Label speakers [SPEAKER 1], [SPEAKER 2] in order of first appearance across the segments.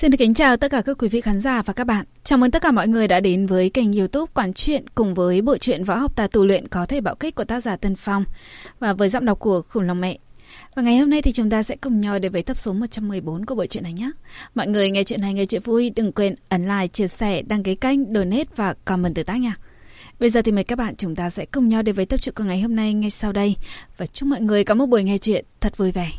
[SPEAKER 1] Xin được kính chào tất cả các quý vị khán giả và các bạn. Chào mừng tất cả mọi người đã đến với kênh youtube quản truyện cùng với bộ truyện Võ học tà tù luyện có thể bạo kích của tác giả Tân Phong và với giọng đọc của Khủng Long Mẹ. Và ngày hôm nay thì chúng ta sẽ cùng nhau đến với tập số 114 của bộ truyện này nhé. Mọi người nghe chuyện này nghe chuyện vui đừng quên ấn like, chia sẻ, đăng ký kênh, donate và comment từ tác nha. Bây giờ thì mời các bạn chúng ta sẽ cùng nhau đến với tập truyện của ngày hôm nay ngay sau đây và chúc mọi người có một buổi nghe chuyện thật vui vẻ.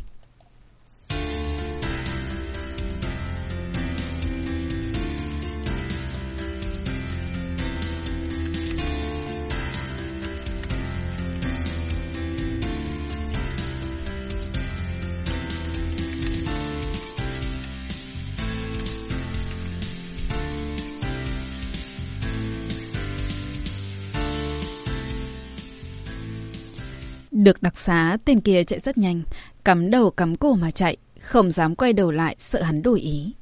[SPEAKER 1] Được đặc xá, tên kia chạy rất nhanh, cắm đầu cắm cổ mà chạy, không dám quay đầu lại, sợ hắn đổi ý.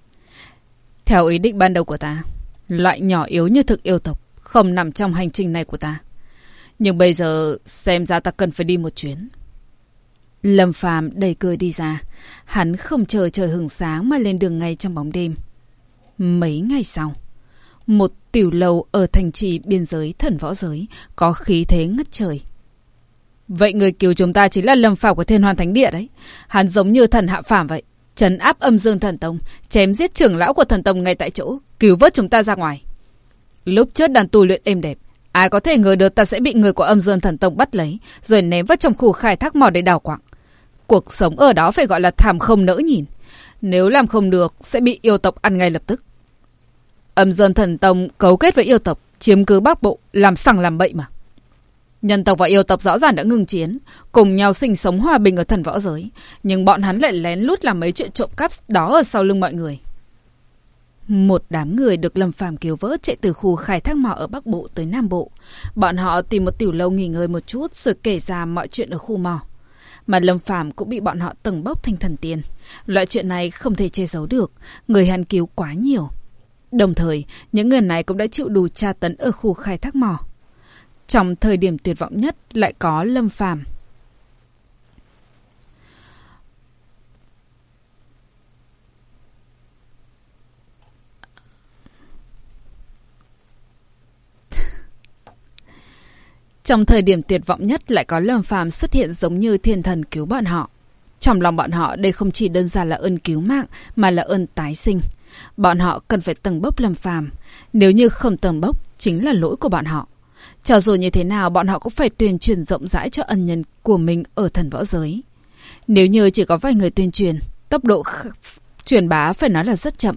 [SPEAKER 1] Theo ý định ban đầu của ta, loại nhỏ yếu như thực yêu tộc, không nằm trong hành trình này của ta. Nhưng bây giờ, xem ra ta cần phải đi một chuyến. Lâm Phàm đầy cười đi ra, hắn không chờ trời hừng sáng mà lên đường ngay trong bóng đêm. Mấy ngày sau, một tiểu lầu ở thành trì biên giới thần võ giới có khí thế ngất trời. Vậy người cứu chúng ta chính là lâm phảo của thiên hoàn thánh địa đấy. Hắn giống như thần hạ phàm vậy. Trấn áp âm dương thần tông, chém giết trưởng lão của thần tông ngay tại chỗ, cứu vớt chúng ta ra ngoài. Lúc trước đàn tu luyện êm đẹp, ai có thể ngờ được ta sẽ bị người của âm dương thần tông bắt lấy, rồi ném vào trong khu khai thác mỏ để đào quạng. Cuộc sống ở đó phải gọi là thảm không nỡ nhìn. Nếu làm không được, sẽ bị yêu tộc ăn ngay lập tức. Âm dương thần tông cấu kết với yêu tộc, chiếm cứ bắc bộ, làm sằng làm bậy mà. Nhân tộc và yêu tộc rõ ràng đã ngừng chiến, cùng nhau sinh sống hòa bình ở thần võ giới. Nhưng bọn hắn lại lén lút làm mấy chuyện trộm cắp đó ở sau lưng mọi người. Một đám người được Lâm Phàm cứu vớt chạy từ khu khai thác mỏ ở Bắc Bộ tới Nam Bộ. Bọn họ tìm một tiểu lâu nghỉ ngơi một chút rồi kể ra mọi chuyện ở khu mỏ. Mà Lâm Phàm cũng bị bọn họ tầng bốc thành thần tiên. Loại chuyện này không thể che giấu được, người hắn cứu quá nhiều. Đồng thời, những người này cũng đã chịu đủ tra tấn ở khu khai thác mỏ. Trong thời điểm tuyệt vọng nhất lại có Lâm Phàm. Trong thời điểm tuyệt vọng nhất lại có Lâm Phàm xuất hiện giống như thiên thần cứu bọn họ. Trong lòng bọn họ đây không chỉ đơn giản là ơn cứu mạng mà là ơn tái sinh. Bọn họ cần phải tầng bốc Lâm Phàm, nếu như không tầng bốc chính là lỗi của bọn họ. Cho dù như thế nào, bọn họ cũng phải tuyên truyền rộng rãi cho ân nhân của mình ở thần võ giới. Nếu như chỉ có vài người tuyên truyền, tốc độ truyền bá phải nói là rất chậm.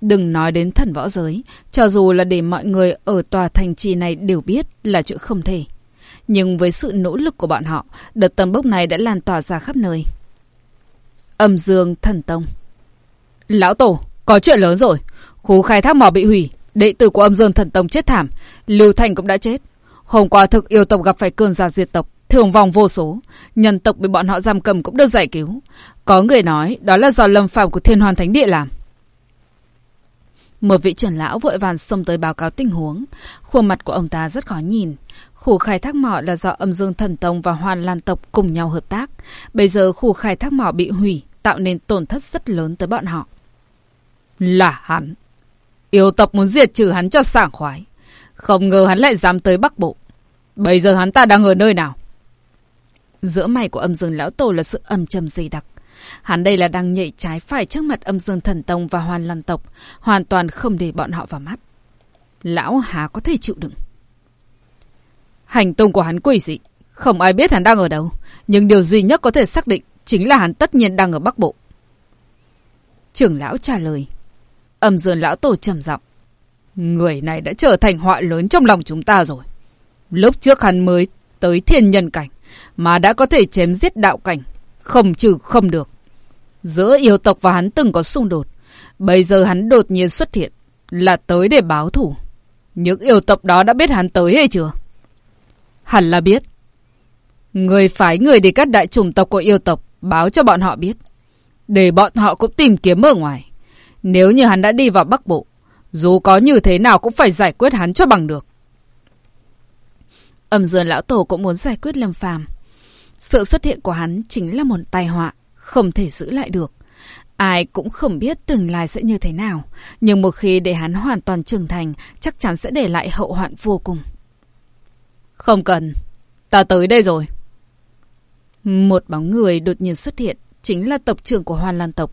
[SPEAKER 1] Đừng nói đến thần võ giới, cho dù là để mọi người ở tòa thành trì này đều biết là chuyện không thể. Nhưng với sự nỗ lực của bọn họ, đợt tầm bốc này đã lan tỏa ra khắp nơi. Âm dương thần tông Lão Tổ, có chuyện lớn rồi. Khu khai thác mỏ bị hủy, Đệ tử của âm dương thần tông chết thảm, Lưu Thành cũng đã chết. Hôm qua thực yêu tộc gặp phải cơn giả diệt tộc, thường vong vô số. Nhân tộc bị bọn họ giam cầm cũng được giải cứu. Có người nói đó là do lâm phạm của thiên hoàn thánh địa làm. Một vị trưởng lão vội vàng xông tới báo cáo tình huống. Khuôn mặt của ông ta rất khó nhìn. Khu khai thác mỏ là do âm dương thần tông và hoàn lan tộc cùng nhau hợp tác. Bây giờ khu khai thác mỏ bị hủy, tạo nên tổn thất rất lớn tới bọn họ. Là hắn. Yêu tộc muốn diệt trừ hắn cho sảng khoái. Không ngờ hắn lại dám tới Bắc Bộ. Bây giờ hắn ta đang ở nơi nào? Giữa mày của âm dương lão tổ là sự âm trầm dày đặc. Hắn đây là đang nhảy trái phải trước mặt âm dương thần tông và hoàn lâm tộc, hoàn toàn không để bọn họ vào mắt. Lão há có thể chịu đựng. Hành tung của hắn quỷ dị, không ai biết hắn đang ở đâu, nhưng điều duy nhất có thể xác định chính là hắn tất nhiên đang ở Bắc Bộ. Trưởng lão trả lời. Âm dương lão tổ trầm giọng Người này đã trở thành họa lớn trong lòng chúng ta rồi. Lúc trước hắn mới tới thiên nhân cảnh, mà đã có thể chém giết đạo cảnh, không trừ không được. Giữa yêu tộc và hắn từng có xung đột, bây giờ hắn đột nhiên xuất hiện, là tới để báo thủ. Những yêu tộc đó đã biết hắn tới hay chưa? Hẳn là biết. Người phái người đi các đại chủng tộc của yêu tộc, báo cho bọn họ biết. Để bọn họ cũng tìm kiếm ở ngoài. Nếu như hắn đã đi vào Bắc Bộ, dù có như thế nào cũng phải giải quyết hắn cho bằng được. Âm dương lão tổ cũng muốn giải quyết Lâm Phàm. Sự xuất hiện của hắn chính là một tai họa, không thể giữ lại được. Ai cũng không biết tương lai sẽ như thế nào, nhưng một khi để hắn hoàn toàn trưởng thành, chắc chắn sẽ để lại hậu hoạn vô cùng.
[SPEAKER 2] Không cần, ta tới đây rồi.
[SPEAKER 1] Một bóng người đột nhiên xuất hiện, chính là tộc trưởng của Hoàn Lan tộc.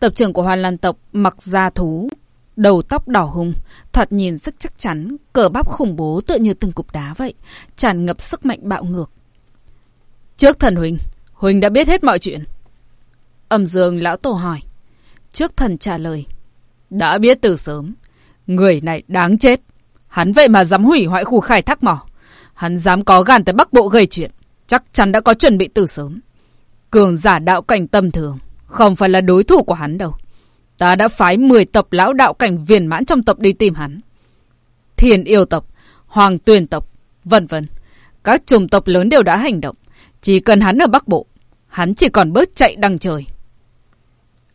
[SPEAKER 1] Tập trưởng của Hoàn Lan tộc mặc da thú, đầu tóc đỏ hùng, thoạt nhìn rất chắc chắn, cờ bắp khủng bố tựa như từng cục đá vậy, tràn ngập sức mạnh bạo ngược.
[SPEAKER 2] Trước thần Huỳnh, Huỳnh đã biết hết mọi chuyện.
[SPEAKER 1] Âm dương lão tổ hỏi. Trước thần trả lời.
[SPEAKER 2] Đã biết từ sớm. Người này đáng chết. Hắn vậy mà dám hủy hoại khu khai thác mỏ. Hắn dám có gan tới Bắc Bộ gây chuyện. Chắc chắn đã có chuẩn bị từ sớm. Cường giả đạo cảnh tâm thường. Không phải là đối thủ của hắn đâu. Ta đã phái 10 tộc lão đạo cảnh viền mãn trong tộc đi tìm hắn. Thiên yêu tộc, hoàng tuyền tộc, vân vân. Các chủng tộc lớn đều đã hành động. Chỉ cần hắn ở Bắc Bộ, hắn chỉ còn bớt chạy đằng trời.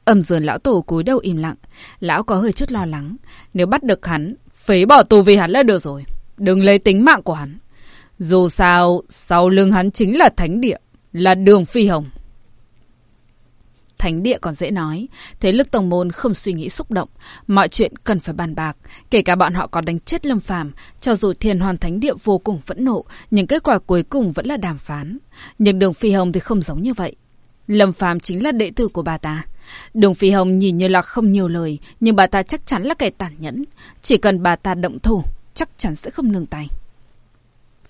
[SPEAKER 1] Âm dường lão tổ cúi đầu im lặng. Lão có hơi chút lo lắng. Nếu bắt được hắn,
[SPEAKER 2] phế bỏ tù vì hắn là được rồi. Đừng lấy tính mạng của hắn. Dù sao, sau lưng hắn chính là thánh địa, là đường phi hồng.
[SPEAKER 1] Thánh địa còn dễ nói, thế lực tổng môn không suy nghĩ xúc động, mọi chuyện cần phải bàn bạc, kể cả bọn họ có đánh chết Lâm Phàm, cho dù Thiên Hoàn Thánh địa vô cùng phẫn nộ, nhưng kết quả cuối cùng vẫn là đàm phán. Nhưng Đường Phi Hồng thì không giống như vậy. Lâm Phàm chính là đệ tử của bà ta. Đường Phi Hồng nhìn như là không nhiều lời, nhưng bà ta chắc chắn là kẻ tàn nhẫn, chỉ cần bà ta động thủ, chắc chắn sẽ không nương tay.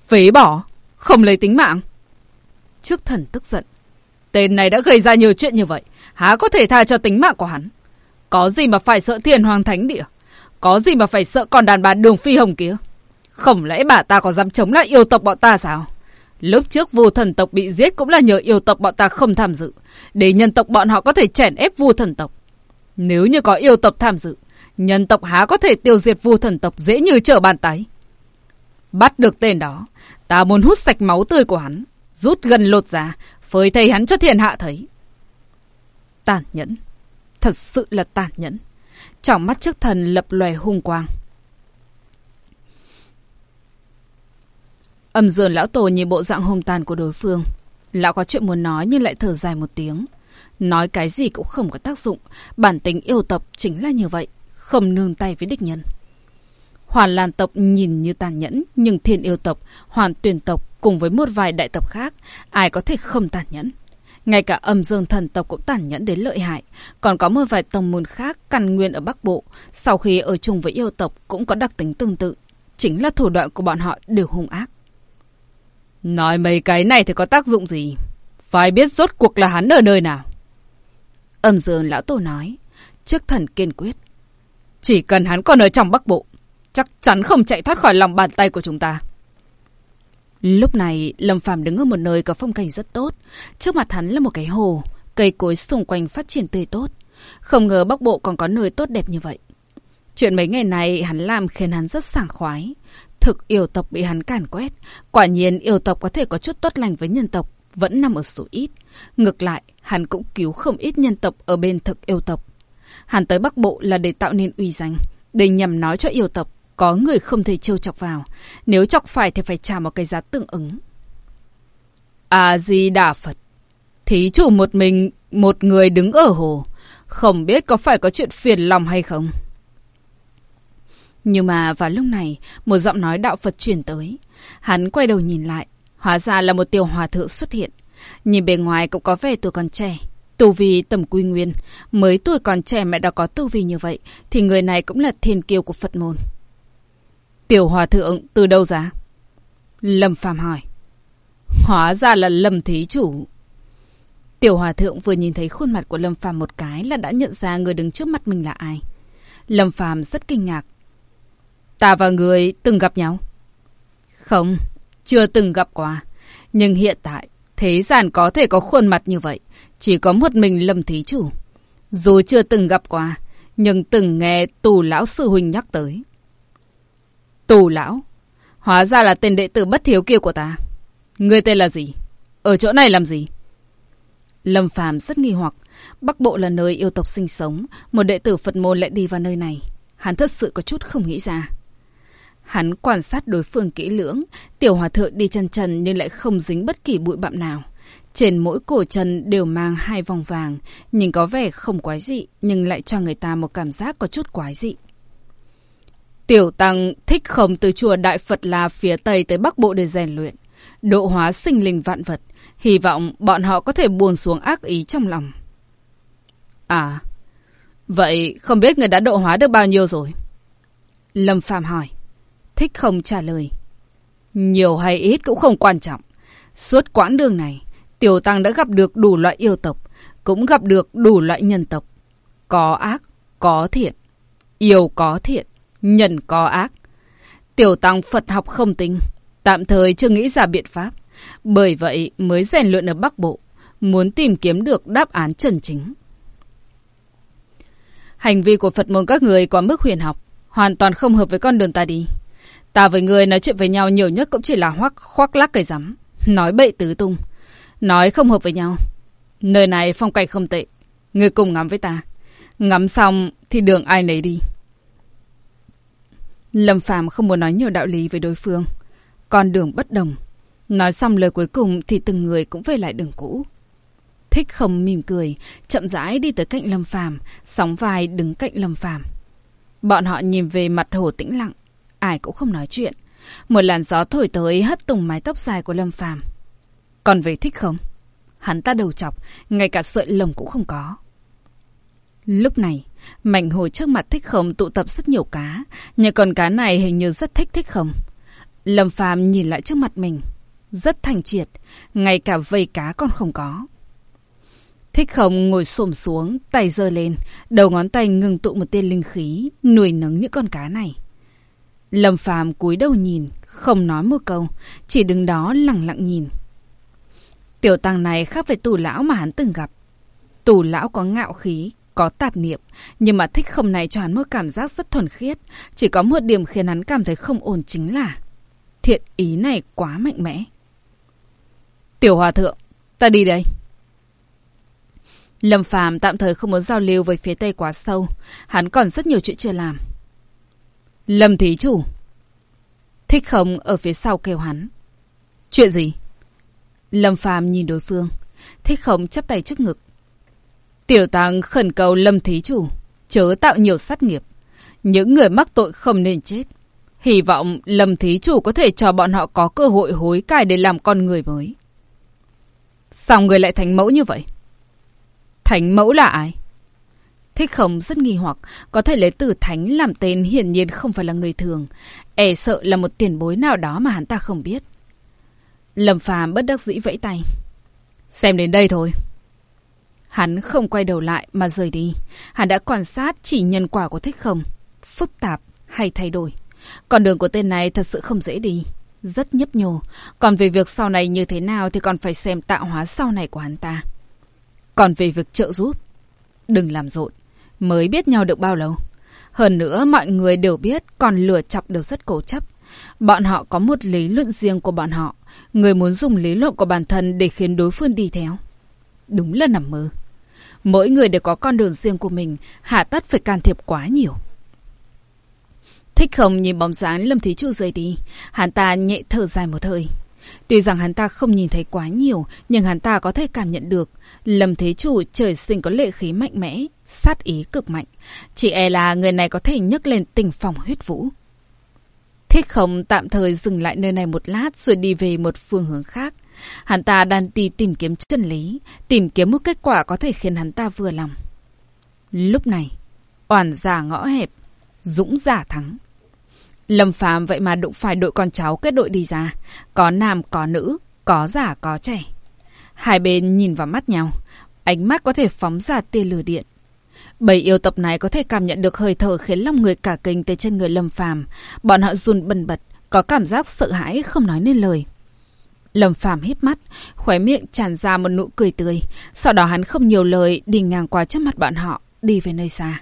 [SPEAKER 2] Phế bỏ, không lấy tính mạng.
[SPEAKER 1] Trước thần tức giận.
[SPEAKER 2] Tên này đã gây ra nhiều chuyện như vậy, há có thể tha cho tính mạng của hắn. Có gì mà phải sợ thiên hoàng thánh địa? Có gì mà phải sợ còn đàn bà đường phi hồng kia? Không lẽ bà ta có dám chống lại yêu tộc bọn ta sao? Lúc trước vua thần tộc bị giết cũng là nhờ yêu tộc bọn ta không tham dự. Để nhân tộc bọn họ có thể chèn ép vua thần tộc. Nếu như có yêu tộc tham dự, nhân tộc há có thể tiêu diệt vua thần tộc dễ như trở bàn tay. Bắt được tên đó, ta muốn hút sạch máu tươi của hắn, rút gần lột ra, phơi thầy hắn cho thiên hạ thấy.
[SPEAKER 1] Tàn nhẫn. Thật sự là tàn nhẫn. Trong mắt trước thần lập lòe hung quang. Âm dường lão tổ nhìn bộ dạng hung tàn của đối phương. Lão có chuyện muốn nói nhưng lại thở dài một tiếng. Nói cái gì cũng không có tác dụng. Bản tính yêu tập chính là như vậy. Không nương tay với địch nhân. Hoàn Lan tộc nhìn như tàn nhẫn, nhưng thiên yêu tộc, hoàn tuyển tộc cùng với một vài đại tộc khác, ai có thể không tàn nhẫn. Ngay cả âm dương thần tộc cũng tàn nhẫn đến lợi hại. Còn có một vài tông môn khác căn nguyên ở Bắc Bộ, sau khi ở chung với yêu tộc cũng có đặc tính tương tự. Chính là thủ đoạn của bọn họ đều hung ác.
[SPEAKER 2] Nói mấy cái này thì có tác dụng gì? Phải biết rốt cuộc là hắn ở nơi nào.
[SPEAKER 1] Âm dương lão tổ nói, trước thần kiên quyết.
[SPEAKER 2] Chỉ cần hắn còn ở trong Bắc Bộ, chắc chắn không chạy thoát khỏi lòng bàn tay của chúng ta.
[SPEAKER 1] Lúc này, Lâm Phàm đứng ở một nơi có phong cảnh rất tốt. Trước mặt hắn là một cái hồ, cây cối xung quanh phát triển tươi tốt. Không ngờ Bắc Bộ còn có nơi tốt đẹp như vậy. Chuyện mấy ngày này hắn làm khiến hắn rất sảng khoái. Thực yêu tộc bị hắn càn quét. Quả nhiên yêu tộc có thể có chút tốt lành với nhân tộc, vẫn nằm ở số ít. Ngược lại, hắn cũng cứu không ít nhân tộc ở bên thực yêu tộc. Hắn tới Bắc Bộ là để tạo nên uy danh, để nhằm nói cho yêu tộc có người không thể trêu chọc vào. Nếu chọc phải thì phải trả một cái giá tương ứng.
[SPEAKER 2] A-di-đà Phật. Thí chủ một mình, một người đứng ở hồ. Không biết có phải có chuyện phiền lòng hay không?
[SPEAKER 1] Nhưng mà vào lúc này, một giọng nói đạo Phật truyền tới. Hắn quay đầu nhìn lại. Hóa ra là một tiểu hòa thượng xuất hiện. Nhìn bề ngoài cũng có vẻ tuổi còn trẻ. Tu vi tầm quy nguyên. Mới tuổi còn trẻ mẹ đã có tu vi như vậy. Thì người này cũng là thiên kiêu của Phật môn.
[SPEAKER 2] Tiểu hòa thượng từ đâu ra?
[SPEAKER 1] Lâm Phàm hỏi.
[SPEAKER 2] Hóa ra là Lâm Thí Chủ.
[SPEAKER 1] Tiểu hòa thượng vừa nhìn thấy khuôn mặt của Lâm Phàm một cái là đã nhận ra người đứng trước mặt mình là ai. Lâm Phàm rất kinh ngạc.
[SPEAKER 2] Ta và người từng gặp nhau?
[SPEAKER 1] Không, chưa từng gặp qua. Nhưng hiện tại, thế gian có thể có khuôn mặt như vậy. Chỉ có một mình Lâm Thí Chủ. Dù chưa từng gặp qua, nhưng từng nghe tù lão sư huynh nhắc tới.
[SPEAKER 2] Tù lão. Hóa ra là tên đệ tử bất thiếu kia của ta. Ngươi tên là gì? Ở chỗ này làm gì?
[SPEAKER 1] Lâm Phàm rất nghi hoặc. Bắc Bộ là nơi yêu tộc sinh sống. Một đệ tử Phật môn lại đi vào nơi này. Hắn thật sự có chút không nghĩ ra. Hắn quan sát đối phương kỹ lưỡng. Tiểu hòa thượng đi chân trần nhưng lại không dính bất kỳ bụi bặm nào. Trên mỗi cổ chân đều mang hai vòng vàng, nhìn có vẻ không quái dị, nhưng lại cho người ta một cảm giác có chút quái dị. Tiểu Tăng thích không từ chùa Đại Phật La phía Tây tới Bắc Bộ để rèn luyện, độ hóa sinh linh vạn vật, hy vọng bọn họ có thể buồn xuống ác ý trong lòng. À, vậy không biết người đã độ hóa được bao nhiêu rồi? Lâm Phàm hỏi. Thích không trả lời. Nhiều hay ít cũng không quan trọng. Suốt quãng đường này, Tiểu Tăng đã gặp được đủ loại yêu tộc, cũng gặp được đủ loại nhân tộc. Có ác, có thiện. Yêu có thiện, nhân có ác. Tiểu Tăng Phật học không tinh, tạm thời chưa nghĩ ra biện pháp. Bởi vậy mới rèn luyện ở Bắc Bộ, muốn tìm kiếm được đáp án chân chính. Hành vi của Phật môn các người quá mức huyền học, hoàn toàn không hợp với con đường ta đi. Ta với người nói chuyện với nhau nhiều nhất cũng chỉ là hoắc khoác lác cây rắm, nói bậy tứ tung, nói không hợp với nhau. Nơi này phong cảnh không tệ, người cùng ngắm với ta. Ngắm xong thì đường ai nấy đi. Lâm Phàm không muốn nói nhiều đạo lý với đối phương. Con đường bất đồng. Nói xong lời cuối cùng thì từng người cũng về lại đường cũ. Thích không mỉm cười, chậm rãi đi tới cạnh Lâm Phàm, sóng vai đứng cạnh Lâm Phàm. Bọn họ nhìn về mặt hồ tĩnh lặng, ai cũng không nói chuyện. Một làn gió thổi tới hất tùng mái tóc dài của Lâm Phàm. Còn về thích không? Hắn ta đầu chọc, ngay cả sợi lồng cũng không có. Lúc này, mảnh hồ trước mặt thích không tụ tập rất nhiều cá, nhưng con cá này hình như rất thích thích không. Lâm Phàm nhìn lại trước mặt mình, rất thành triệt, ngay cả vây cá còn không có. Thích không ngồi xổm xuống, tay giơ lên, đầu ngón tay ngừng tụ một tia linh khí, nuôi nấng những con cá này. Lâm Phàm cúi đầu nhìn, không nói một câu, chỉ đứng đó lặng lặng nhìn. Tiểu tăng này khác với tù lão mà hắn từng gặp. Tù lão có ngạo khí, có tạp niệm, nhưng mà thích không này cho hắn một cảm giác rất thuần khiết. Chỉ có một điểm khiến hắn cảm thấy không ổn chính là thiện ý này quá mạnh mẽ. Tiểu hòa thượng, ta đi đây. Lâm Phàm tạm thời không muốn giao lưu với phía Tây quá sâu. Hắn còn rất nhiều chuyện chưa làm. Lâm Thí Chủ. Thích không ở phía sau kêu hắn. Chuyện gì? Lâm Phàm nhìn đối phương. Thích không chắp tay trước ngực. Tiểu Tăng khẩn cầu Lâm Thí Chủ. Chớ tạo nhiều sát nghiệp. Những người mắc tội không nên chết. Hy vọng Lâm Thí Chủ có thể cho bọn họ có cơ hội hối cải để làm con người mới. Sao người lại thành mẫu như vậy? Thánh mẫu là ai? Thích không rất nghi hoặc, có thể lấy từ thánh làm tên hiển nhiên không phải là người thường. E sợ là một tiền bối nào đó mà hắn ta không biết. Lâm phàm bất đắc dĩ vẫy tay. Xem đến đây thôi. Hắn không quay đầu lại mà rời đi. Hắn đã quan sát chỉ nhân quả của thích không. Phức tạp hay thay đổi. Con đường của tên này thật sự không dễ đi. Rất nhấp nhô. Còn về việc sau này như thế nào thì còn phải xem tạo hóa sau này của hắn ta. Còn về việc trợ giúp, đừng làm rộn, mới biết nhau được bao lâu. Hơn nữa mọi người đều biết còn lừa chọc đều rất cố chấp. Bọn họ có một lý luận riêng của bọn họ. Người muốn dùng lý luận của bản thân để khiến đối phương đi theo. Đúng là nằm mơ. Mỗi người đều có con đường riêng của mình, hạ tất phải can thiệp quá nhiều. Thích không nhìn bóng dáng Lâm Thí Chu rời đi, hắn ta nhẹ thở dài một hơi. Tuy rằng hắn ta không nhìn thấy quá nhiều, nhưng hắn ta có thể cảm nhận được. Lâm Thế Chủ trời sinh có lệ khí mạnh mẽ, sát ý cực mạnh. Chỉ e là người này có thể nhấc lên tình phòng huyết vũ. Thích không tạm thời dừng lại nơi này một lát rồi đi về một phương hướng khác. Hắn ta đang đi tìm kiếm chân lý, tìm kiếm một kết quả có thể khiến hắn ta vừa lòng. Lúc này, oản giả ngõ hẹp, dũng giả thắng. Lâm Phàm vậy mà đụng phải đội con cháu kết đội đi ra. Có nam có nữ, có giả có trẻ. Hai bên nhìn vào mắt nhau. Ánh mắt có thể phóng ra tia lửa điện. Bảy yêu tập này có thể cảm nhận được hơi thở khiến lòng người cả kinh tới trên người Lâm Phàm. Bọn họ run bần bật, có cảm giác sợ hãi không nói nên lời. Lâm Phàm hít mắt, khóe miệng tràn ra một nụ cười tươi. Sau đó hắn không nhiều lời đi ngang qua trước mặt bọn họ, đi về nơi xa.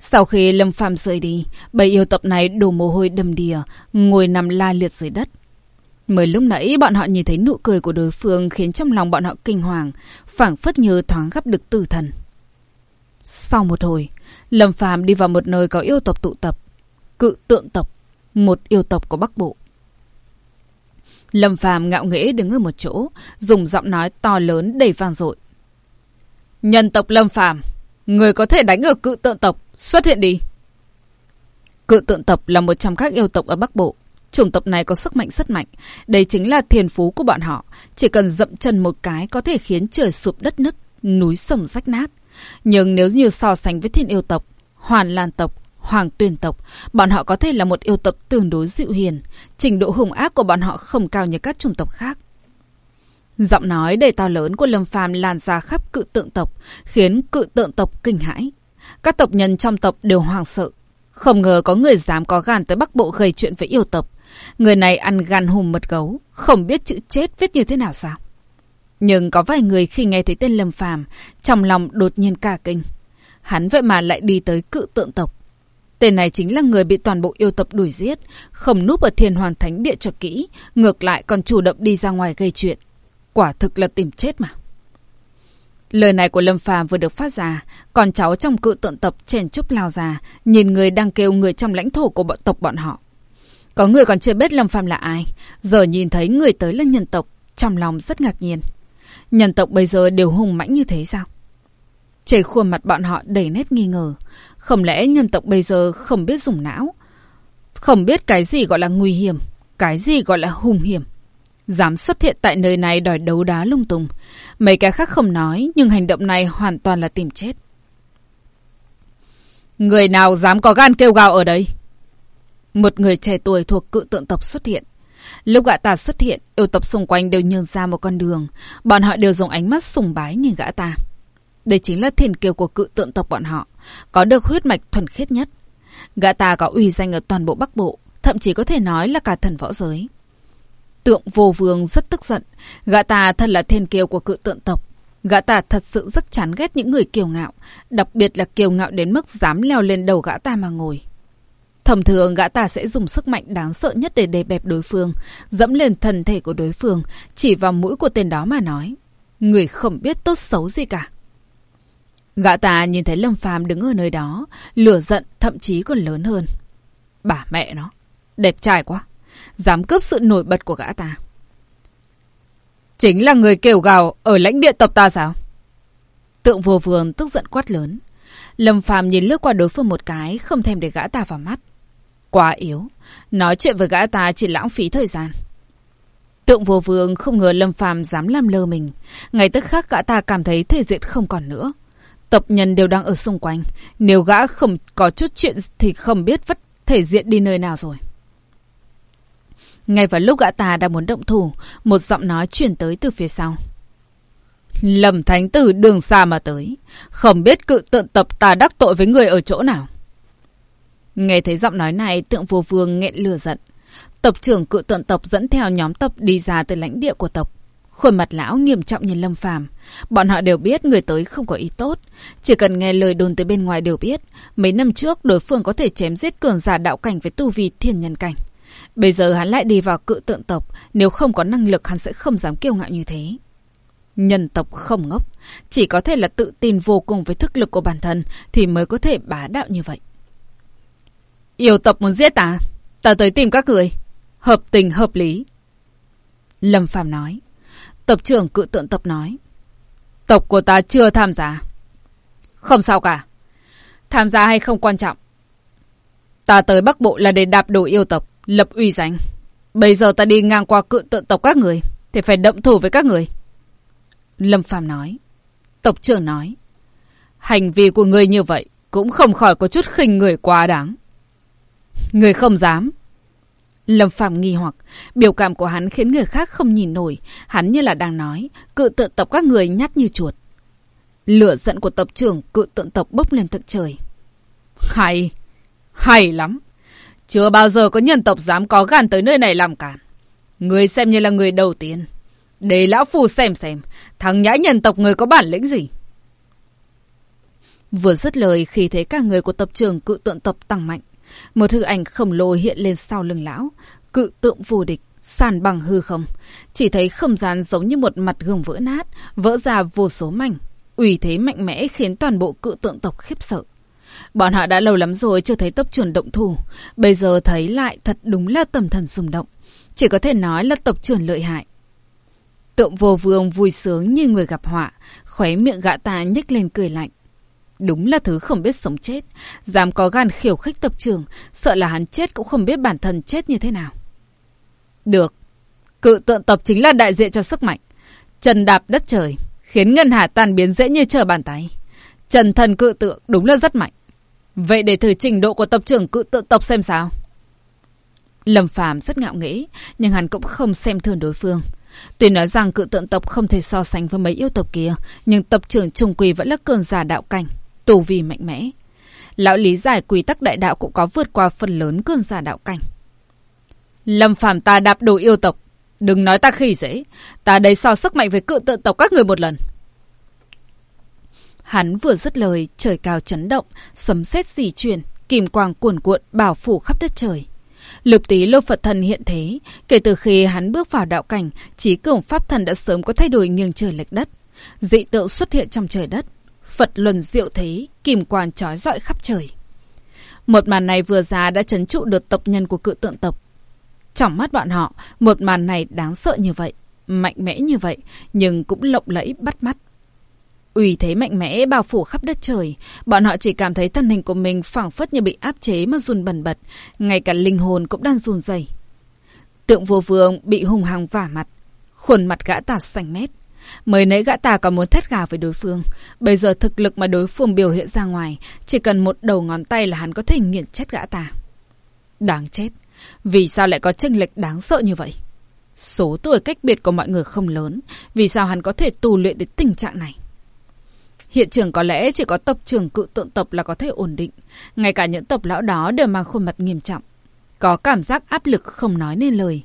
[SPEAKER 1] Sau khi Lâm Phàm rời đi, bầy yêu tộc này đổ mồ hôi đầm đìa, ngồi nằm la liệt dưới đất. Mới lúc nãy bọn họ nhìn thấy nụ cười của đối phương khiến trong lòng bọn họ kinh hoàng, phảng phất như thoáng gặp được tử thần. Sau một hồi, Lâm Phàm đi vào một nơi có yêu tộc tụ tập, cự tượng tộc, một yêu tộc của Bắc Bộ. Lâm Phàm ngạo nghễ đứng ở một chỗ, dùng giọng nói to lớn đầy vang dội. Nhân tộc Lâm Phàm, người có thể đánh ở cự tượng tộc, xuất hiện đi. Cự tượng tộc là một trong các yêu tộc ở Bắc Bộ. Chủng tộc này có sức mạnh rất mạnh. Đây chính là thiền phú của bọn họ. Chỉ cần dậm chân một cái có thể khiến trời sụp đất nứt, núi sông rách nát. Nhưng nếu như so sánh với thiên yêu tộc, hoàn lan tộc, hoàng tuyên tộc, bọn họ có thể là một yêu tộc tương đối dịu hiền. Trình độ hùng ác của bọn họ không cao như các chủng tộc khác. Giọng nói đầy to lớn của Lâm Phàm lan ra khắp cự tượng tộc, khiến cự tượng tộc kinh hãi. Các tộc nhân trong tộc đều hoang sợ. Không ngờ có người dám có gan tới Bắc Bộ gây chuyện với yêu tộc. Người này ăn gan hùm mật gấu, không biết chữ chết viết như thế nào sao. Nhưng có vài người khi nghe thấy tên Lâm Phàm trong lòng đột nhiên cả kinh. Hắn vậy mà lại đi tới cự tượng tộc. Tên này chính là người bị toàn bộ yêu tập đuổi giết, không núp ở thiên hoàn thánh địa cho kỹ, ngược lại còn chủ động đi ra ngoài gây chuyện. Quả thực là tìm chết mà. Lời này của Lâm Phàm vừa được phát ra, còn cháu trong cự tượng tập chèn chúc lao ra, nhìn người đang kêu người trong lãnh thổ của bọn tộc bọn họ. Có người còn chưa biết Lâm Phàm là ai, giờ nhìn thấy người tới là nhân tộc, trong lòng rất ngạc nhiên. Nhân tộc bây giờ đều hùng mãnh như thế sao? Trên khuôn mặt bọn họ đầy nét nghi ngờ. Không lẽ nhân tộc bây giờ không biết dùng não? Không biết cái gì gọi là nguy hiểm, cái gì gọi là hung hiểm. Dám xuất hiện tại nơi này đòi đấu đá lung tung. Mấy cái khác không nói, nhưng hành động này hoàn toàn là tìm chết. Người nào dám có gan kêu gào ở đây? Một người trẻ tuổi thuộc cự tượng tộc xuất hiện. Lúc gã ta xuất hiện, yêu tộc xung quanh đều nhường ra một con đường. Bọn họ đều dùng ánh mắt sùng bái nhìn gã ta. Đây chính là thiền kiều của cự tượng tộc bọn họ, có được huyết mạch thuần khiết nhất. Gã ta có uy danh ở toàn bộ Bắc Bộ, thậm chí có thể nói là cả thần võ giới. Tượng vô vương rất tức giận, gã ta thật là thiên kiều của cự tượng tộc. Gã ta thật sự rất chán ghét những người kiều ngạo, đặc biệt là kiều ngạo đến mức dám leo lên đầu gã ta mà ngồi. Thông thường gã ta sẽ dùng sức mạnh đáng sợ nhất để đè bẹp đối phương, dẫm lên thân thể của đối phương, chỉ vào mũi của tên đó mà nói. Người không biết tốt xấu gì cả. Gã ta nhìn thấy Lâm Phàm đứng ở nơi đó, lửa giận thậm chí còn lớn hơn. Bà mẹ nó, đẹp trai quá, dám cướp sự nổi bật của gã ta. Chính là người kêu gào ở lãnh địa tộc ta sao? Tượng vô vườn tức giận quát lớn. Lâm Phàm nhìn lướt qua đối phương một cái, không thèm để gã ta vào mắt. Quá yếu, nói chuyện với gã ta chỉ lãng phí thời gian. Tượng vô vương không ngờ Lâm Phàm dám làm lơ mình. ngay tức khắc gã ta cảm thấy thể diện không còn nữa. Tộc nhân đều đang ở xung quanh. Nếu gã không có chút chuyện thì không biết vất thể diện đi nơi nào rồi. Ngay vào lúc gã ta đang muốn động thủ, một giọng nói chuyển tới từ phía sau. Lầm Thánh Tử đường xa mà tới. Không biết cự tượng tập ta đắc tội với người ở chỗ nào. Nghe thấy giọng nói này, tượng vô vương nghẹn lừa giận. Tộc trưởng cự tượng tộc dẫn theo nhóm tộc đi ra từ lãnh địa của tộc. Khuôn mặt lão nghiêm trọng nhìn Lâm Phàm, bọn họ đều biết người tới không có ý tốt, chỉ cần nghe lời đồn từ bên ngoài đều biết, mấy năm trước đối phương có thể chém giết cường giả đạo cảnh với tu vi thiên nhân cảnh. Bây giờ hắn lại đi vào cự tượng tộc, nếu không có năng lực hắn sẽ không dám kiêu ngạo như thế. Nhân tộc không ngốc, chỉ có thể là tự tin vô cùng với thức lực của bản thân thì mới có thể bá đạo như vậy. Yêu tộc muốn giết ta, ta tới tìm các người. Hợp tình hợp lý. Lâm Phàm nói. Tập trưởng cự tượng tập nói. Tộc của ta chưa tham gia. Không sao cả. Tham gia hay không quan trọng. Ta tới Bắc Bộ là để đạp đổ yêu tộc, lập uy danh. Bây giờ ta đi ngang qua cự tượng tộc các người, thì phải động thủ với các người. Lâm Phàm nói. Tộc trưởng nói. Hành vi của người như vậy cũng không khỏi có chút khinh người quá đáng. Người không dám. Lâm Phạm nghi hoặc, biểu cảm của hắn khiến người khác không nhìn nổi, hắn như là đang nói, cự tượng tộc các người nhát như chuột. Lửa giận của tập trưởng cự tượng tộc bốc lên tận trời. Hay, hay lắm. Chưa bao giờ có nhân tộc dám có gan tới nơi này làm cản. Người xem như là người đầu tiên. Để lão phù xem xem, thằng nhãi nhân tộc người có bản lĩnh gì. Vừa dứt lời khi thấy cả người của tập trưởng cự tượng tộc tăng mạnh, một hư ảnh khổng lồ hiện lên sau lưng lão, cự tượng vô địch, sàn bằng hư không. Chỉ thấy không gian giống như một mặt gương vỡ nát, vỡ ra vô số mảnh. ủy thế mạnh mẽ khiến toàn bộ cự tượng tộc khiếp sợ. Bọn họ đã lâu lắm rồi chưa thấy tốc trưởng động thủ. Bây giờ thấy lại thật đúng là tầm thần rung động. Chỉ có thể nói là tộc trưởng lợi hại. Tượng vô vương vui sướng như người gặp họa, khóe miệng gã ta nhếch lên cười lạnh. Đúng là thứ không biết sống chết, dám có gan khiêu khích tập trưởng, sợ là hắn chết cũng không biết bản thân chết như thế nào. Được, cự tượng tập chính là đại diện cho sức mạnh. Trần đạp đất trời, khiến ngân hà tan biến dễ như trở bàn tay. Trần thần cự tượng đúng là rất mạnh. Vậy để thử trình độ của tập trưởng cự tượng tộc xem sao. Lâm Phàm rất ngạo nghễ, nhưng hắn cũng không xem thường đối phương. Tuy nói rằng cự tượng tộc không thể so sánh với mấy yêu tộc kia, nhưng tập trưởng trung quỳ vẫn là cường giả đạo cảnh, tù vi mạnh mẽ. Lão lý giải quy tắc đại đạo cũng có vượt qua phần lớn cường giả đạo cảnh. Lâm Phàm ta đạp đồ yêu tộc, đừng nói ta khỉ dễ, ta đây so sức mạnh với cự tự tộc các người một lần. Hắn vừa dứt lời, trời cao chấn động, sấm sét dì chuyển, kìm quang cuồn cuộn bảo phủ khắp đất trời. Lục tí lô Phật thần hiện thế, kể từ khi hắn bước vào đạo cảnh, trí cường pháp thần đã sớm có thay đổi nghiêng trời lệch đất. Dị tượng xuất hiện trong trời đất. Phật luân diệu thế, kìm quan trói rọi khắp trời. Một màn này vừa ra đã chấn trụ được tộc nhân của cự tượng tộc. Trong mắt bọn họ, một màn này đáng sợ như vậy, mạnh mẽ như vậy, nhưng cũng lộng lẫy bắt mắt. Uy thế mạnh mẽ bao phủ khắp đất trời, bọn họ chỉ cảm thấy thân hình của mình phảng phất như bị áp chế mà run bần bật, ngay cả linh hồn cũng đang run rẩy. Tượng vô vương bị hùng hăng vả mặt, khuôn mặt gã tạt xanh mét. Mới nãy gã tà còn muốn thét gà với đối phương, bây giờ thực lực mà đối phương biểu hiện ra ngoài, chỉ cần một đầu ngón tay là hắn có thể nghiền chết gã tà. Đáng chết, vì sao lại có tranh lệch đáng sợ như vậy? Số tuổi cách biệt của mọi người không lớn, vì sao hắn có thể tu luyện đến tình trạng này? Hiện trường có lẽ chỉ có tập trưởng cự tượng tập là có thể ổn định. Ngay cả những tập lão đó đều mang khuôn mặt nghiêm trọng. Có cảm giác áp lực không nói nên lời.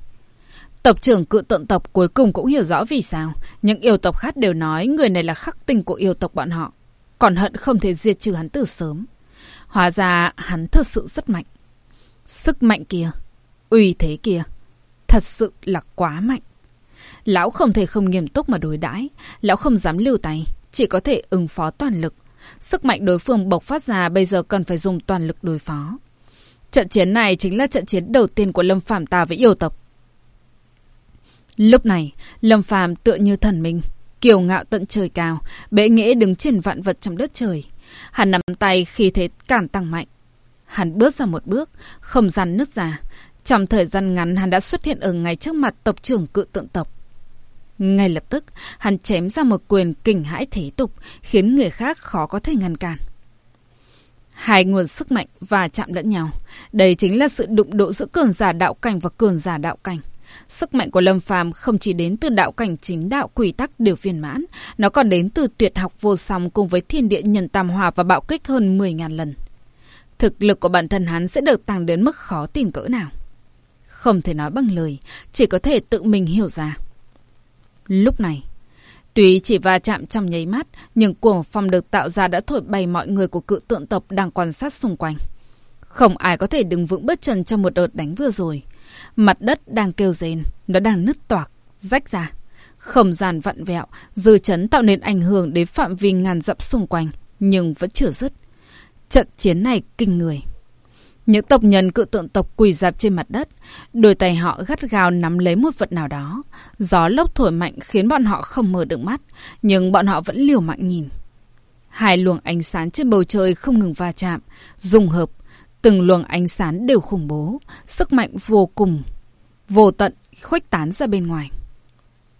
[SPEAKER 1] Tập trưởng cự tượng tộc cuối cùng cũng hiểu rõ vì sao. Những yêu tộc khác đều nói người này là khắc tinh của yêu tộc bọn họ. Còn hận không thể diệt trừ hắn từ sớm. Hóa ra hắn thật sự rất mạnh. Sức mạnh kia, uy thế kia, thật sự là quá mạnh. Lão không thể không nghiêm túc mà đối đãi Lão không dám lưu tay chỉ có thể ứng phó toàn lực. Sức mạnh đối phương bộc phát ra bây giờ cần phải dùng toàn lực đối phó. Trận chiến này chính là trận chiến đầu tiên của Lâm Phạm ta với yêu tộc. Lúc này, Lâm Phàm tựa như thần minh, kiều ngạo tận trời cao, bệ nghĩa đứng trên vạn vật trong đất trời. Hắn nắm tay khi thế càng tăng mạnh. Hắn bước ra một bước, không gian nứt ra. Trong thời gian ngắn hắn đã xuất hiện ở ngay trước mặt tộc trưởng cự tượng tộc. Ngay lập tức, hắn chém ra một quyền kinh hãi thế tục, khiến người khác khó có thể ngăn cản. Hai nguồn sức mạnh và chạm lẫn nhau. Đây chính là sự đụng độ giữa cường giả đạo cảnh và cường giả đạo cảnh. Sức mạnh của Lâm Phàm không chỉ đến từ đạo cảnh chính đạo quỷ tắc đều viên mãn, nó còn đến từ tuyệt học vô song cùng với thiên địa nhân tam hòa và bạo kích hơn 10.000 lần. Thực lực của bản thân hắn sẽ được tăng đến mức khó tìm cỡ nào. Không thể nói bằng lời, chỉ có thể tự mình hiểu ra. Lúc này, tuy chỉ va chạm trong nháy mắt, nhưng cuồng phong được tạo ra đã thổi bay mọi người của cự tượng tộc đang quan sát xung quanh. Không ai có thể đứng vững bất chân trong một đợt đánh vừa rồi. Mặt đất đang kêu rền, nó đang nứt toạc, rách ra. Không gian vặn vẹo, dư chấn tạo nên ảnh hưởng đến phạm vi ngàn dặm xung quanh, nhưng vẫn chưa dứt. Trận chiến này kinh người. Những tộc nhân cự tượng tộc quỳ dạp trên mặt đất, đôi tay họ gắt gao nắm lấy một vật nào đó. Gió lốc thổi mạnh khiến bọn họ không mở được mắt, nhưng bọn họ vẫn liều mạng nhìn. Hai luồng ánh sáng trên bầu trời không ngừng va chạm, dùng hợp. Từng luồng ánh sáng đều khủng bố, sức mạnh vô cùng, vô tận, khuếch tán ra bên ngoài.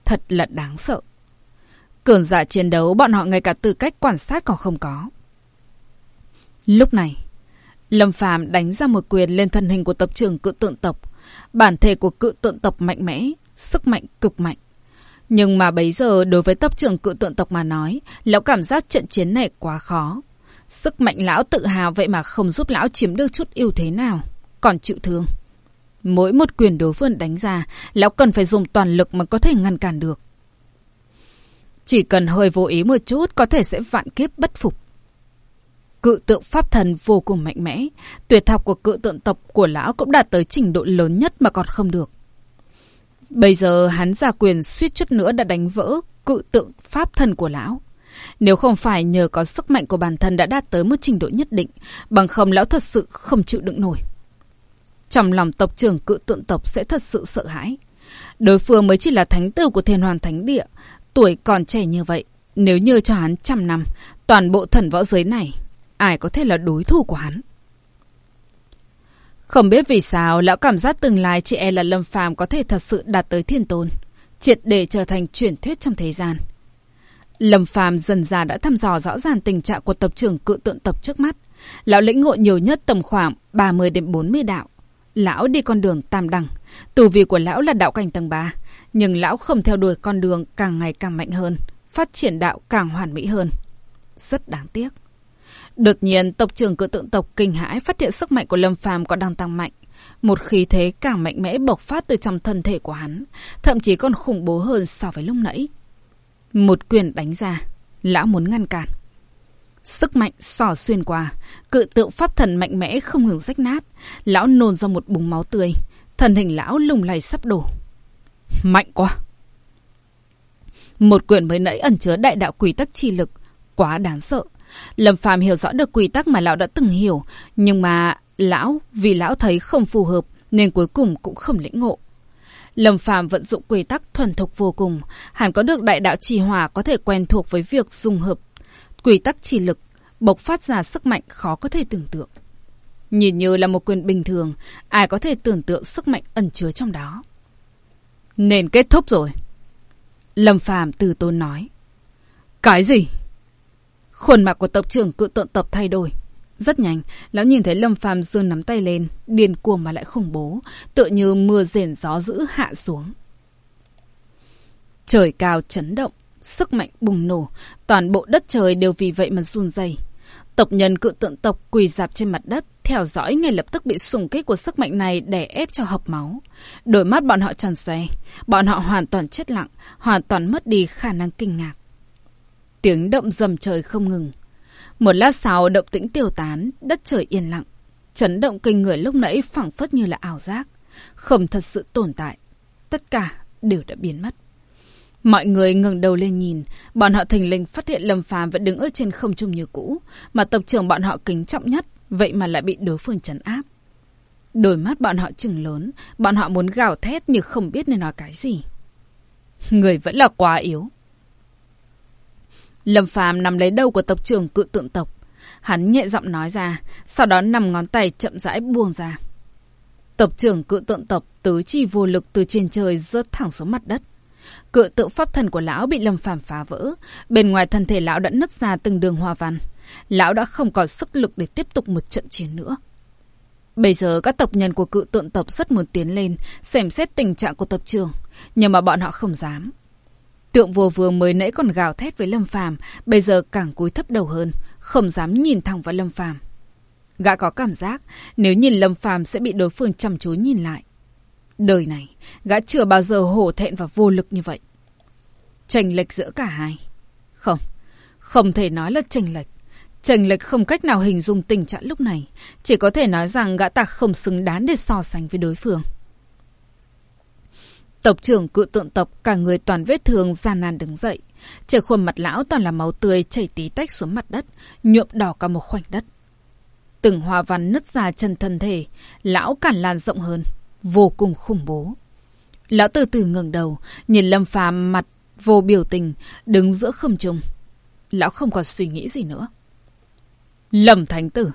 [SPEAKER 1] Thật là đáng sợ. Cường giả chiến đấu bọn họ ngay cả tư cách quan sát còn không có. Lúc này, Lâm Phàm đánh ra một quyền lên thân hình của tập trưởng cự tượng tộc. Bản thể của cự tượng tộc mạnh mẽ, sức mạnh cực mạnh. Nhưng mà bấy giờ đối với tập trưởng cự tượng tộc mà nói, lão cảm giác trận chiến này quá khó. Sức mạnh lão tự hào vậy mà không giúp lão chiếm được chút ưu thế nào, còn chịu thương. Mỗi một quyền đối phương đánh ra, lão cần phải dùng toàn lực mà có thể ngăn cản được. Chỉ cần hơi vô ý một chút có thể sẽ vạn kiếp bất phục. Cự tượng pháp thần vô cùng mạnh mẽ. Tuyệt học của cự tượng tộc của lão cũng đạt tới trình độ lớn nhất mà còn không được. Bây giờ hắn ra quyền suýt chút nữa đã đánh vỡ cự tượng pháp thần của lão. Nếu không phải nhờ có sức mạnh của bản thân đã đạt tới một trình độ nhất định, bằng không lão thật sự không chịu đựng nổi. trong lòng tộc trưởng cự tượng tộc sẽ thật sự sợ hãi. Đối phương mới chỉ là thánh tử của thiên hoàn thánh địa, tuổi còn trẻ như vậy. Nếu như cho hắn trăm năm, toàn bộ thần võ giới này, ai có thể là đối thủ của hắn? Không biết vì sao, lão cảm giác tương lai chị e là Lâm phàm có thể thật sự đạt tới thiên tôn, triệt để trở thành truyền thuyết trong thế gian. Lâm phàm dần già đã thăm dò rõ ràng tình trạng của tập trưởng cự tượng tập trước mắt. Lão lĩnh ngộ nhiều nhất tầm khoảng 30 đến 40 đạo. Lão đi con đường tam đẳng. Tù vị của lão là đạo cảnh tầng 3. Nhưng lão không theo đuổi con đường càng ngày càng mạnh hơn. Phát triển đạo càng hoàn mỹ hơn. Rất đáng tiếc. Đột nhiên, tộc trưởng cự tượng tộc kinh hãi phát hiện sức mạnh của Lâm Phàm có đang tăng mạnh. Một khí thế càng mạnh mẽ bộc phát từ trong thân thể của hắn, thậm chí còn khủng bố hơn so với lúc nãy. Một quyền đánh ra, lão muốn ngăn cản. Sức mạnh sỏ xuyên qua, cự tượng pháp thần mạnh mẽ không ngừng rách nát. Lão nôn ra một búng máu tươi, thần hình lão lùng lầy sắp đổ. Mạnh quá! Một quyền mới nãy ẩn chứa đại đạo quy tắc chi lực, quá đáng sợ. Lâm Phàm hiểu rõ được quy tắc mà lão đã từng hiểu, nhưng mà lão vì lão thấy không phù hợp nên cuối cùng cũng không lĩnh ngộ. Lâm Phàm vận dụng quy tắc thuần thục vô cùng, hẳn có được đại đạo trì hòa có thể quen thuộc với việc dùng hợp quy tắc trì lực, bộc phát ra sức mạnh khó có thể tưởng tượng. Nhìn như là một quyền bình thường, ai có thể tưởng tượng sức mạnh ẩn chứa trong đó. Nên kết thúc rồi. Lâm Phàm từ tôn nói. Cái gì? Khuôn mặt của tộc trưởng cự tượng tập thay đổi. Rất nhanh, lão nhìn thấy Lâm Phàm giương nắm tay lên, điên cuồng mà lại khủng bố, tựa như mưa rền gió dữ hạ xuống. Trời cao chấn động, sức mạnh bùng nổ, toàn bộ đất trời đều vì vậy mà run rẩy. Tộc nhân cự tượng tộc quỳ dạp trên mặt đất, theo dõi ngay lập tức bị sùng kích của sức mạnh này đè ép cho hộc máu. Đôi mắt bọn họ tròn xoe, bọn họ hoàn toàn chết lặng, hoàn toàn mất đi khả năng kinh ngạc. Tiếng động dầm trời không ngừng. Một lát sau động tĩnh tiêu tán, đất trời yên lặng. Chấn động kinh người lúc nãy phẳng phất như là ảo giác. Không thật sự tồn tại. Tất cả đều đã biến mất. Mọi người ngừng đầu lên nhìn, bọn họ thình lình phát hiện Lâm Phàm vẫn đứng ở trên không trung như cũ, mà tập trưởng bọn họ kính trọng nhất, vậy mà lại bị đối phương trấn áp. Đôi mắt bọn họ chừng lớn, bọn họ muốn gào thét nhưng không biết nên nói cái gì. Người vẫn là quá yếu. Lâm Phàm nằm lấy đầu của tộc trưởng cự tượng tộc. Hắn nhẹ giọng nói ra, sau đó nằm ngón tay chậm rãi buông ra. Tộc trưởng cự tượng tộc tứ chi vô lực từ trên trời rớt thẳng xuống mặt đất. Cự tượng pháp thần của lão bị Lâm Phàm phá vỡ, bên ngoài thân thể lão đã nứt ra từng đường hoa văn. Lão đã không còn sức lực để tiếp tục một trận chiến nữa. Bây giờ các tộc nhân của cự tượng tộc rất muốn tiến lên, xem xét tình trạng của tộc trưởng, nhưng mà bọn họ không dám. Tượng vô vương mới nãy còn gào thét với Lâm Phàm, bây giờ càng cúi thấp đầu hơn, không dám nhìn thẳng vào Lâm Phàm. Gã có cảm giác nếu nhìn Lâm Phàm sẽ bị đối phương chăm chú nhìn lại. Đời này, gã chưa bao giờ hổ thẹn và vô lực như vậy. Tranh lệch giữa cả hai. Không, không thể nói là tranh lệch. Tranh lệch không cách nào hình dung tình trạng lúc này. Chỉ có thể nói rằng gã ta không xứng đáng để so sánh với đối phương. Tộc trưởng cự tượng tộc cả người toàn vết thương gian nan đứng dậy. Trên khuôn mặt lão toàn là máu tươi chảy tí tách xuống mặt đất, nhuộm đỏ cả một khoảnh đất. Từng hoa văn nứt ra chân thân thể, lão cản lan rộng hơn, vô cùng khủng bố. Lão từ từ ngẩng đầu, nhìn Lâm Phàm mặt vô biểu tình, đứng giữa không trung. Lão không còn suy nghĩ gì nữa. Lâm Thánh Tử,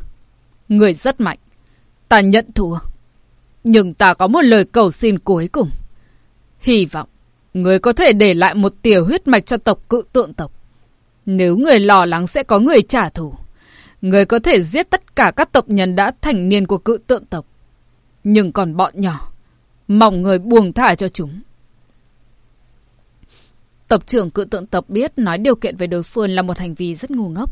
[SPEAKER 1] người rất mạnh. Ta nhận thua. Nhưng ta có một lời cầu xin cuối cùng. Hy vọng, người có thể để lại một tiểu huyết mạch cho tộc cự tượng tộc. Nếu người lo lắng sẽ có người trả thù, người có thể giết tất cả các tộc nhân đã thành niên của cự tượng tộc. Nhưng còn bọn nhỏ, mong người buông thả cho chúng. Tộc trưởng cự tượng tộc biết nói điều kiện về đối phương là một hành vi rất ngu ngốc.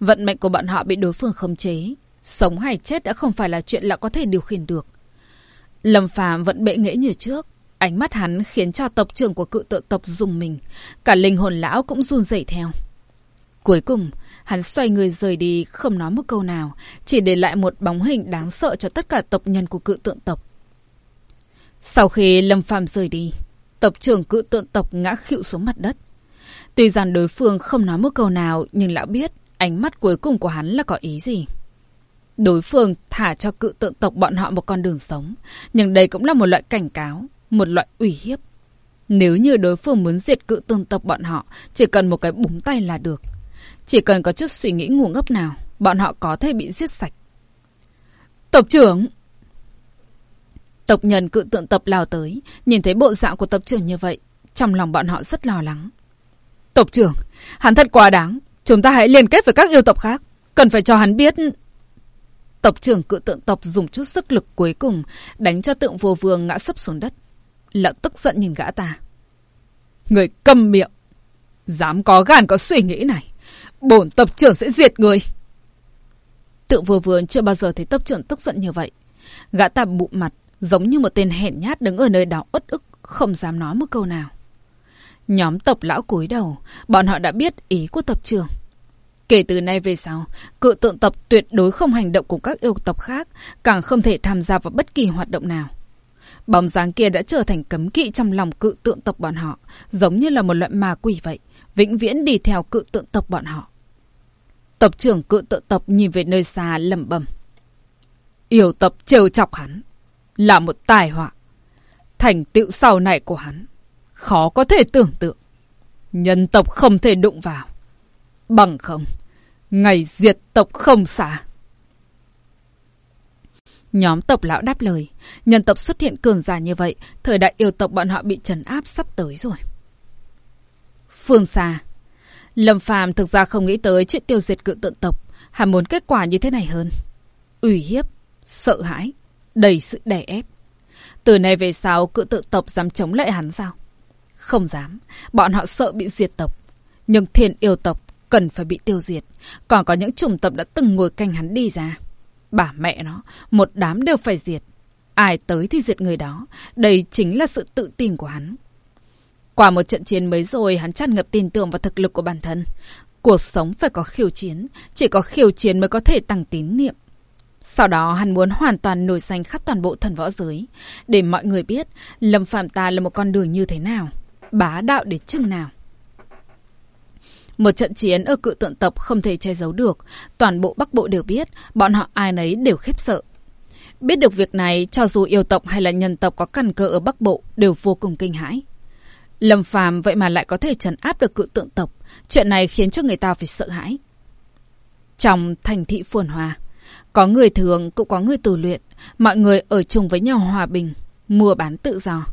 [SPEAKER 1] Vận mệnh của bọn họ bị đối phương khống chế. Sống hay chết đã không phải là chuyện là có thể điều khiển được. Lâm Phàm vẫn bệ nghễ như trước. Ánh mắt hắn khiến cho tộc trưởng của cự tự tộc dùng mình. Cả linh hồn lão cũng run rẩy theo. Cuối cùng, hắn xoay người rời đi, không nói một câu nào, chỉ để lại một bóng hình đáng sợ cho tất cả tộc nhân của cự tượng tộc. Sau khi Lâm Phàm rời đi, tộc trưởng cự tượng tộc ngã khịu xuống mặt đất. Tuy rằng đối phương không nói một câu nào, nhưng lão biết ánh mắt cuối cùng của hắn là có ý gì. Đối phương thả cho cự tượng tộc bọn họ một con đường sống. Nhưng đây cũng là một loại cảnh cáo, một loại ủy hiếp. Nếu như đối phương muốn diệt cự tượng tộc bọn họ, chỉ cần một cái búng tay là được. Chỉ cần có chút suy nghĩ ngu ngốc nào, bọn họ có thể bị giết sạch. Tộc trưởng! Tộc nhân cự tượng tập lao tới, nhìn thấy bộ dạng của tộc trưởng như vậy, trong lòng bọn họ rất lo lắng. Tộc trưởng, hắn thật quá đáng, chúng ta hãy liên kết với các yêu tộc khác, cần phải cho hắn biết... Tộc trưởng cự tượng tộc dùng chút sức lực cuối cùng, đánh cho tượng vô vương ngã sấp xuống đất. Lão tức giận nhìn gã ta. Người câm miệng, dám có gan có suy nghĩ này, bổn tập trưởng sẽ diệt người. Tự vừa vừa chưa bao giờ thấy tập trưởng tức giận như vậy. Gã ta bụng mặt, giống như một tên hèn nhát đứng ở nơi đó uất ức, không dám nói một câu nào. Nhóm tộc lão cúi đầu, bọn họ đã biết ý của tập trưởng. Kể từ nay về sau, cự tượng tập tuyệt đối không hành động cùng các yêu tộc khác, càng không thể tham gia vào bất kỳ hoạt động nào. Bóng dáng kia đã trở thành cấm kỵ trong lòng cự tượng tộc bọn họ, giống như là một loại ma quỷ vậy, vĩnh viễn đi theo cự tượng tộc bọn họ. Tộc trưởng cự tượng tộc nhìn về nơi xa lẩm bẩm. Yêu tộc trêu chọc hắn, là một tài họa. Thành tựu sau này của hắn, khó có thể tưởng tượng. Nhân tộc không thể đụng vào. Bằng không, ngày diệt tộc không xa. Nhóm tộc lão đáp lời, nhân tộc xuất hiện cường giả như vậy, thời đại yêu tộc bọn họ bị trấn áp sắp tới rồi. Phương xa, Lâm Phàm thực ra không nghĩ tới chuyện tiêu diệt cự tượng tộc, hắn muốn kết quả như thế này hơn. ủy hiếp, sợ hãi, đầy sự đè ép. Từ nay về sau cự tượng tộc dám chống lại hắn sao? Không dám, bọn họ sợ bị diệt tộc. Nhưng thiên yêu tộc cần phải bị tiêu diệt. Còn có những chủng tộc đã từng ngồi canh hắn đi ra. Bà mẹ nó, một đám đều phải diệt. Ai tới thì diệt người đó. Đây chính là sự tự tin của hắn. Qua một trận chiến mới rồi, hắn tràn ngập tin tưởng vào thực lực của bản thân. Cuộc sống phải có khiêu chiến, chỉ có khiêu chiến mới có thể tăng tín niệm. Sau đó hắn muốn hoàn toàn nổi danh khắp toàn bộ thần võ giới, để mọi người biết Lâm Phạm ta là một con đường như thế nào, bá đạo đến chừng nào. Một trận chiến ở cự tượng tộc không thể che giấu được, toàn bộ Bắc Bộ đều biết, bọn họ ai nấy đều khiếp sợ. Biết được việc này, cho dù yêu tộc hay là nhân tộc có căn cơ ở Bắc Bộ đều vô cùng kinh hãi. Lâm Phàm vậy mà lại có thể trấn áp được cự tượng tộc, chuyện này khiến cho người ta phải sợ hãi. Trong thành thị phồn hoa, có người thường cũng có người tù luyện, mọi người ở chung với nhau hòa bình, mua bán tự do.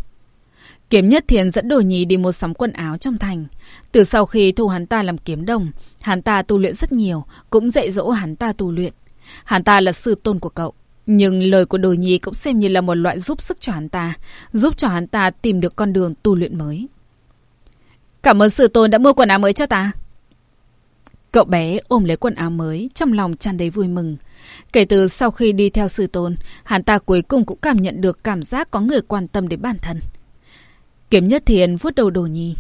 [SPEAKER 1] Kiếm Nhất Thiền dẫn Đồ nhí đi mua sắm quần áo trong thành. Từ sau khi thu hắn ta làm kiếm đồng, hắn ta tu luyện rất nhiều, cũng dạy dỗ hắn ta tu luyện. Hắn ta là sư tôn của cậu. Nhưng lời của Đồ Nhi cũng xem như là một loại giúp sức cho hắn ta, giúp cho hắn ta tìm được con đường tu luyện mới. Cảm ơn sư tôn đã mua quần áo mới cho ta. Cậu bé ôm lấy quần áo mới, trong lòng tràn đầy vui mừng. Kể từ sau khi đi theo sư tôn, hắn ta cuối cùng cũng cảm nhận được cảm giác có người quan tâm đến bản thân. Kiếm Nhất Thiền vuốt đầu đồ nhi.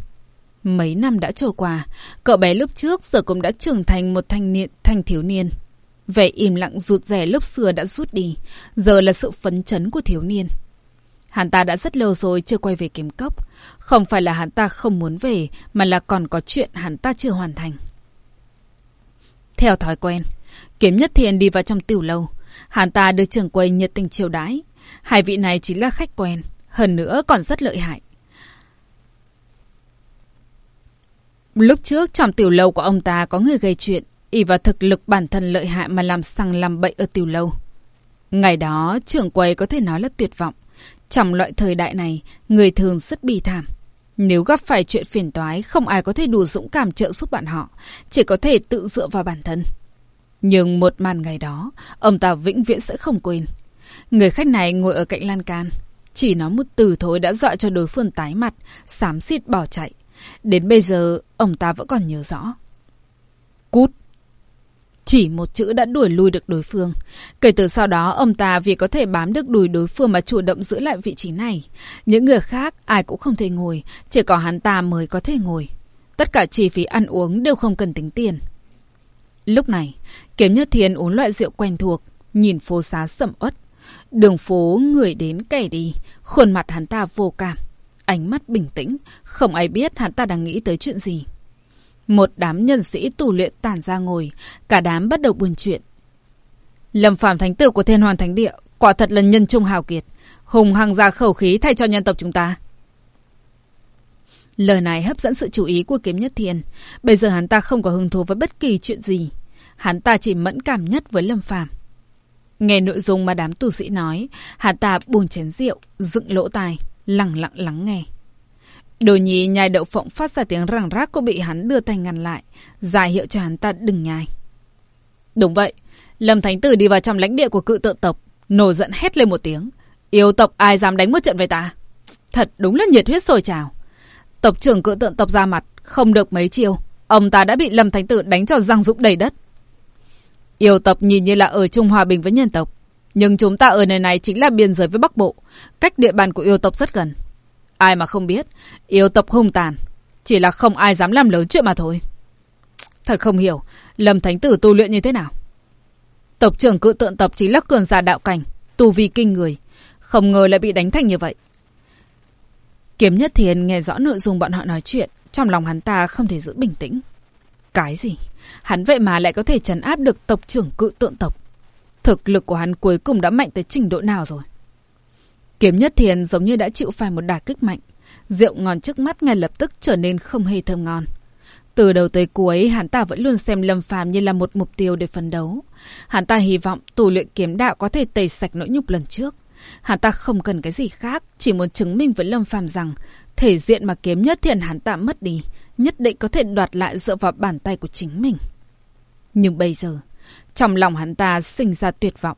[SPEAKER 1] Mấy năm đã trôi qua, cậu bé lúc trước giờ cũng đã trưởng thành một thanh niên, thanh thiếu niên. Vẻ im lặng rụt rè lúc xưa đã rút đi, giờ là sự phấn chấn của thiếu niên. Hắn ta đã rất lâu rồi chưa quay về kiếm cốc. Không phải là hắn ta không muốn về, mà là còn có chuyện hắn ta chưa hoàn thành. Theo thói quen, kiếm nhất thiền đi vào trong tiểu lâu. Hắn ta được trưởng quầy nhiệt tình chiều đái. Hai vị này chính là khách quen, hơn nữa còn rất lợi hại. Lúc trước trong tiểu lâu của ông ta có người gây chuyện, y vào thực lực bản thân lợi hại mà làm sang làm bậy ở tiểu lâu. Ngày đó, trưởng quầy có thể nói là tuyệt vọng. Trong loại thời đại này, người thường rất bi thảm. Nếu gặp phải chuyện phiền toái, không ai có thể đủ dũng cảm trợ giúp bạn họ, chỉ có thể tự dựa vào bản thân. Nhưng một màn ngày đó, ông ta vĩnh viễn sẽ không quên. Người khách này ngồi ở cạnh lan can. Chỉ nói một từ thôi đã dọa cho đối phương tái mặt, xám xịt bỏ chạy. Đến bây giờ, ông ta vẫn còn nhớ rõ. Cút! Chỉ một chữ đã đuổi lui được đối phương. Kể từ sau đó, ông ta vì có thể bám được đùi đối phương mà chủ động giữ lại vị trí này. Những người khác, ai cũng không thể ngồi, chỉ có hắn ta mới có thể ngồi. Tất cả chi phí ăn uống đều không cần tính tiền. Lúc này, Kiếm Nhất Thiên uống loại rượu quen thuộc, nhìn phố xá sầm uất. Đường phố người đến kẻ đi, khuôn mặt hắn ta vô cảm. Ánh mắt bình tĩnh, không ai biết hắn ta đang nghĩ tới chuyện gì. Một đám nhân sĩ tù luyện tản ra ngồi, cả đám bắt đầu buồn chuyện.
[SPEAKER 2] Lâm Phạm Thánh Tử của Thiên Hoàn Thánh Địa quả thật là nhân trung hào kiệt, hùng hăng ra khẩu khí thay cho nhân tộc chúng ta.
[SPEAKER 1] Lời này hấp dẫn sự chú ý của kiếm nhất thiên. Bây giờ hắn ta không có hứng thú với bất kỳ chuyện gì. Hắn ta chỉ mẫn cảm nhất với Lâm Phàm. Nghe nội dung mà đám tu sĩ nói, hắn ta buông chén rượu, dựng lỗ tai, lặng lặng lắng nghe. Đồ nhì nhai đậu phộng phát ra tiếng răng rác cô bị hắn đưa tay ngăn lại, giải hiệu cho hắn ta đừng nhai.
[SPEAKER 2] Đúng vậy, Lâm Thánh Tử đi vào trong lãnh địa của cự tự tộc, nổi giận hét lên một tiếng. Yêu tộc ai dám đánh một trận với ta? Thật đúng là nhiệt huyết sôi trào. Tộc trưởng cự tượng tộc ra mặt, không được mấy chiêu. Ông ta đã bị Lâm Thánh Tử đánh cho răng rụng đầy đất. Yêu tộc nhìn như là ở chung Hòa Bình với nhân tộc. Nhưng chúng ta ở nơi này chính là biên giới với Bắc Bộ. Cách địa bàn của yêu tộc rất gần. Ai mà không biết, yêu tộc hung tàn. Chỉ là không ai dám làm lớn chuyện mà thôi. Thật không hiểu, Lâm Thánh Tử tu luyện như thế nào? Tộc trưởng cự tượng tộc chính là cường giả đạo cảnh, tu vi kinh người. Không ngờ lại bị đánh thành như vậy.
[SPEAKER 1] Kiếm Nhất Thiền nghe rõ nội dung bọn họ nói chuyện, trong lòng hắn ta không thể giữ bình tĩnh. Cái gì? Hắn vậy mà lại có thể trấn áp được tộc trưởng cự tượng tộc. Thực lực của hắn cuối cùng đã mạnh tới trình độ nào rồi? Kiếm Nhất Thiền giống như đã chịu phải một đả kích mạnh. Rượu ngon trước mắt ngay lập tức trở nên không hề thơm ngon. Từ đầu tới cuối, hắn ta vẫn luôn xem Lâm Phàm như là một mục tiêu để phấn đấu. Hắn ta hy vọng tù luyện kiếm đạo có thể tẩy sạch nỗi nhục lần trước. Hắn ta không cần cái gì khác, chỉ muốn chứng minh với Lâm Phàm rằng thể diện mà kiếm nhất thiền hắn ta mất đi, nhất định có thể đoạt lại dựa vào bàn tay của chính mình. Nhưng bây giờ, trong lòng hắn ta sinh ra tuyệt vọng.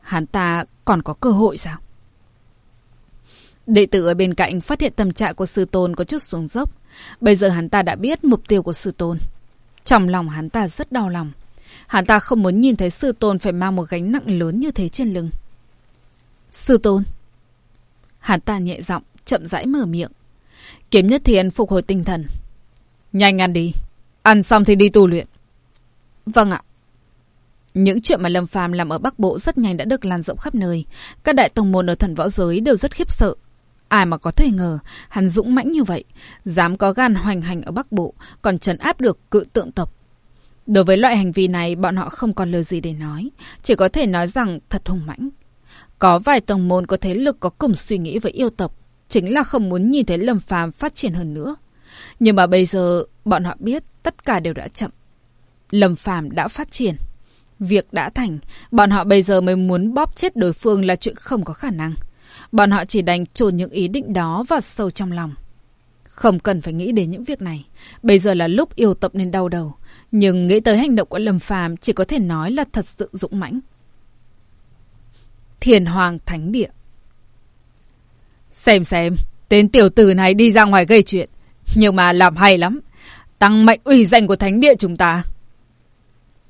[SPEAKER 1] Hắn ta còn có cơ hội sao? Đệ tử ở bên cạnh phát hiện tâm trạng của sư tôn có chút xuống dốc. Bây giờ hắn ta đã biết mục tiêu của sư tôn. Trong lòng hắn ta rất đau lòng. Hắn ta không muốn nhìn thấy sư tôn phải mang một gánh nặng lớn như thế trên lưng. Sư tôn. Hắn ta nhẹ giọng, chậm rãi mở miệng. Kiếm nhất thiên phục hồi tinh thần.
[SPEAKER 2] Nhanh ăn đi. Ăn xong thì đi tu luyện.
[SPEAKER 1] Vâng ạ. Những chuyện mà Lâm Phàm làm ở Bắc Bộ rất nhanh đã được lan rộng khắp nơi. Các đại tông môn ở thần võ giới đều rất khiếp sợ. Ai mà có thể ngờ, hắn dũng mãnh như vậy, dám có gan hoành hành ở Bắc Bộ, còn trấn áp được cự tượng tộc. Đối với loại hành vi này, bọn họ không còn lời gì để nói, chỉ có thể nói rằng thật hùng mãnh. Có vài tông môn có thế lực có cùng suy nghĩ với yêu tộc, chính là không muốn nhìn thấy Lâm Phàm phát triển hơn nữa. Nhưng mà bây giờ, bọn họ biết tất cả đều đã chậm. Lâm Phàm đã phát triển. Việc đã thành, bọn họ bây giờ mới muốn bóp chết đối phương là chuyện không có khả năng. Bọn họ chỉ đành trồn những ý định đó vào sâu trong lòng. Không cần phải nghĩ đến những việc này. Bây giờ là lúc yêu tập nên đau đầu. Nhưng nghĩ tới hành động của Lâm Phàm chỉ có thể nói là thật sự dũng mãnh. Thiền Hoàng Thánh Địa
[SPEAKER 2] Xem xem, tên tiểu tử này đi ra ngoài gây chuyện. Nhưng mà làm hay lắm. Tăng mạnh uy danh của Thánh Địa chúng ta.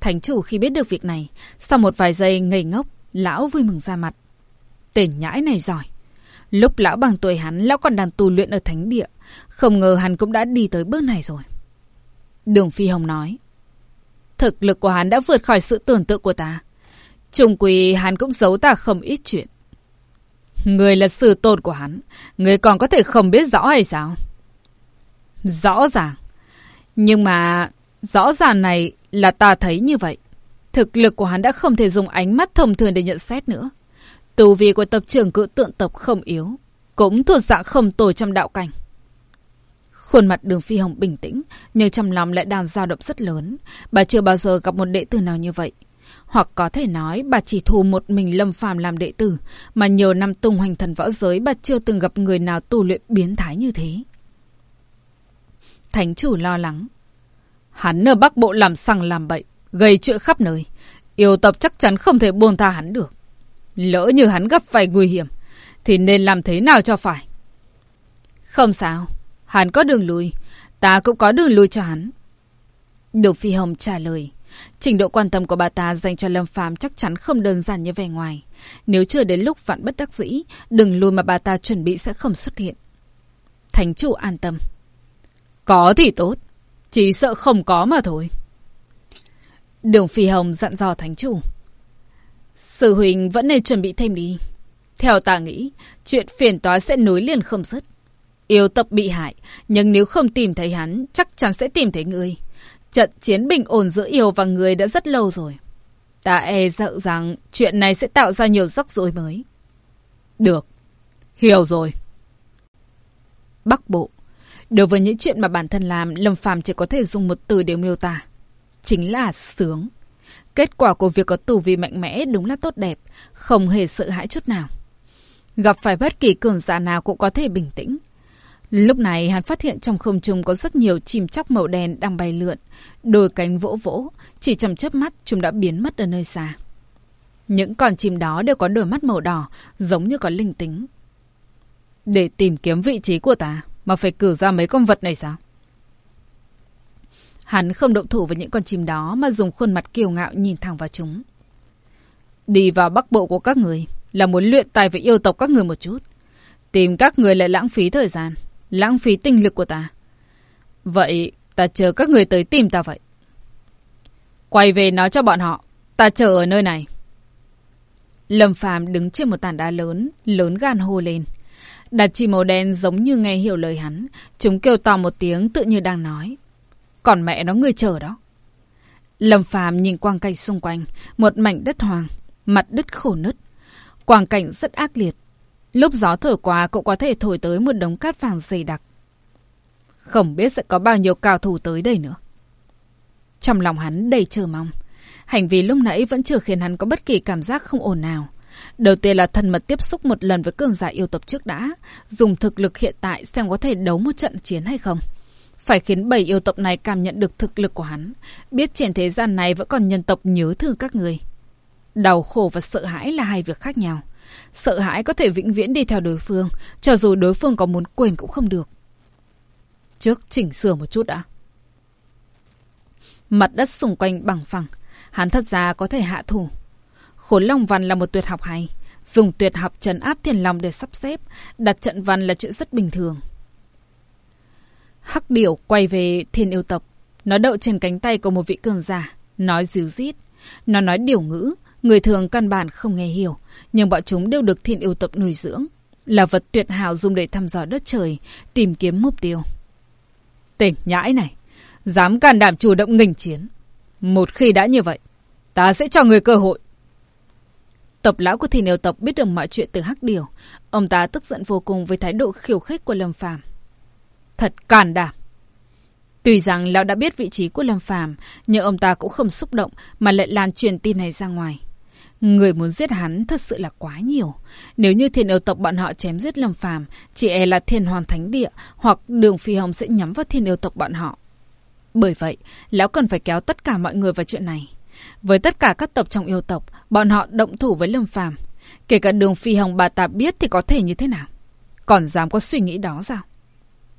[SPEAKER 1] Thánh chủ khi biết được việc này, sau một vài giây ngây ngốc, lão vui mừng ra mặt. Tên nhãi này giỏi. Lúc lão bằng tuổi hắn, lão còn đang tu luyện ở thánh địa. Không ngờ hắn cũng đã đi tới bước này rồi. Đường Phi Hồng nói. Thực lực của hắn đã vượt khỏi sự tưởng tượng của ta. Trung quỳ hắn cũng giấu ta không ít chuyện.
[SPEAKER 2] Người là sư tôn của hắn. Người còn có thể không biết rõ hay sao?
[SPEAKER 1] Rõ ràng. Nhưng mà rõ ràng này là ta thấy như vậy. Thực lực của hắn đã không thể dùng ánh mắt thông thường để nhận xét nữa. Tù vi của tập trưởng cự tượng tộc không yếu, cũng thuộc dạng không tồi trong đạo cảnh. Khuôn mặt đường phi hồng bình tĩnh, nhưng trong lòng lại đang dao động rất lớn. Bà chưa bao giờ gặp một đệ tử nào như vậy. Hoặc có thể nói bà chỉ thù một mình lâm phàm làm đệ tử, mà nhiều năm tung hoành thần võ giới bà chưa từng gặp người nào tu luyện biến thái như thế. Thánh chủ lo lắng.
[SPEAKER 2] Hắn ở Bắc Bộ làm sằng làm bậy, gây chuyện khắp nơi. Yêu tập chắc chắn không thể buông tha hắn được. Lỡ như hắn gặp phải nguy hiểm, thì nên làm thế nào cho phải?
[SPEAKER 1] Không sao, hắn có đường lui, ta cũng có đường lui cho hắn. Đường Phi Hồng trả lời. Trình độ quan tâm của bà ta dành cho Lâm Phàm chắc chắn không đơn giản như vẻ ngoài. Nếu chưa đến lúc vạn bất đắc dĩ, đường lui mà bà ta chuẩn bị sẽ không xuất hiện. Thánh chủ an tâm.
[SPEAKER 2] Có thì tốt, chỉ sợ không có mà thôi.
[SPEAKER 1] Đường Phi Hồng dặn dò thánh chủ. Sư huynh vẫn nên chuẩn bị thêm đi. Theo ta nghĩ, chuyện phiền toái sẽ nối liền không dứt. Yêu tập bị hại, nhưng nếu không tìm thấy hắn, chắc chắn sẽ tìm thấy người. Trận chiến bình ổn giữa yêu và người đã rất lâu rồi.
[SPEAKER 2] Ta e sợ rằng chuyện này sẽ tạo ra nhiều rắc rối mới. Được. Hiểu rồi.
[SPEAKER 1] Bắc Bộ. Đối với những chuyện mà bản thân làm, Lâm Phàm chỉ có thể dùng một từ để miêu tả. Chính là sướng. Kết quả của việc có tù vi mạnh mẽ đúng là tốt đẹp, không hề sợ hãi chút nào. Gặp phải bất kỳ cường giả nào cũng có thể bình tĩnh. Lúc này hắn phát hiện trong không trung có rất nhiều chim chóc màu đen đang bay lượn, đôi cánh vỗ vỗ, chỉ chầm chớp mắt chúng đã biến mất ở nơi xa. Những con chim đó đều có đôi mắt màu đỏ, giống như có linh tính.
[SPEAKER 2] Để tìm kiếm vị trí của ta, mà phải cử ra mấy con vật này sao?
[SPEAKER 1] Hắn không động thủ với những con chim đó mà dùng khuôn mặt kiêu ngạo nhìn thẳng vào chúng.
[SPEAKER 2] Đi vào bắc bộ của các người là muốn luyện tài với yêu tộc các người một chút. Tìm các người lại lãng phí thời gian, lãng phí tinh lực của ta. Vậy ta chờ các người tới tìm ta vậy. Quay về nói cho bọn họ, ta chờ ở nơi này.
[SPEAKER 1] Lâm Phàm đứng trên một tảng đá lớn, lớn gan hô lên. Đặt chỉ màu đen giống như nghe hiểu lời hắn. Chúng kêu to một tiếng tự như đang nói. Còn mẹ nó người chờ đó. Lâm Phàm nhìn quang cảnh xung quanh, một mảnh đất hoàng, mặt đất khổ nứt. Quang cảnh rất ác liệt. Lúc gió thổi qua cũng có thể thổi tới một đống cát vàng dày đặc. Không biết sẽ có bao nhiêu cao thủ tới đây nữa. Trong lòng hắn đầy chờ mong. Hành vi lúc nãy vẫn chưa khiến hắn có bất kỳ cảm giác không ổn nào. Đầu tiên là thân mật tiếp xúc một lần với cường giả yêu tộc trước đã, dùng thực lực hiện tại xem có thể đấu một trận chiến hay không. Phải khiến bảy yêu tộc này cảm nhận được thực lực của hắn, biết trên thế gian này vẫn còn nhân tộc nhớ thương các người. Đau khổ và sợ hãi là hai việc khác nhau. Sợ hãi có thể vĩnh viễn đi theo đối phương, cho dù đối phương có muốn quên cũng không được. Trước chỉnh sửa một chút đã. Mặt đất xung quanh bằng phẳng, hắn thật ra có thể hạ thủ. Khổ Long Văn là một tuyệt học hay. Dùng tuyệt học trấn áp thiền lòng để sắp xếp, đặt trận văn là chuyện rất bình thường. Hắc điểu quay về thiên yêu tộc. Nó đậu trên cánh tay của một vị cường giả, nói díu dít. Nó nói điều ngữ, người thường căn bản không nghe hiểu, nhưng bọn chúng đều được thiên yêu tộc nuôi dưỡng. Là vật tuyệt hảo dùng để thăm dò đất trời, tìm kiếm mục tiêu.
[SPEAKER 2] Tỉnh nhãi này, dám can đảm chủ động nghênh chiến. Một khi đã như vậy, ta sẽ cho người cơ hội.
[SPEAKER 1] Tộc lão của thiên yêu tộc biết được mọi chuyện từ hắc điều. Ông ta tức giận vô cùng với thái độ khiêu khích của Lâm Phàm. Thật càn đảm. Tuy rằng lão đã biết vị trí của Lâm Phàm, nhưng ông ta cũng không xúc động mà lại lan truyền tin này ra ngoài. Người muốn giết hắn thật sự là quá nhiều. Nếu như thiên yêu tộc bọn họ chém giết Lâm Phàm, chỉ e là thiên hoàn thánh địa hoặc đường phi hồng sẽ nhắm vào thiên yêu tộc bọn họ. Bởi vậy, lão cần phải kéo tất cả mọi người vào chuyện này. Với tất cả các tộc trong yêu tộc, bọn họ động thủ với Lâm Phàm, kể cả Đường Phi Hồng bà ta biết thì có thể như thế nào? Còn dám có suy nghĩ đó sao?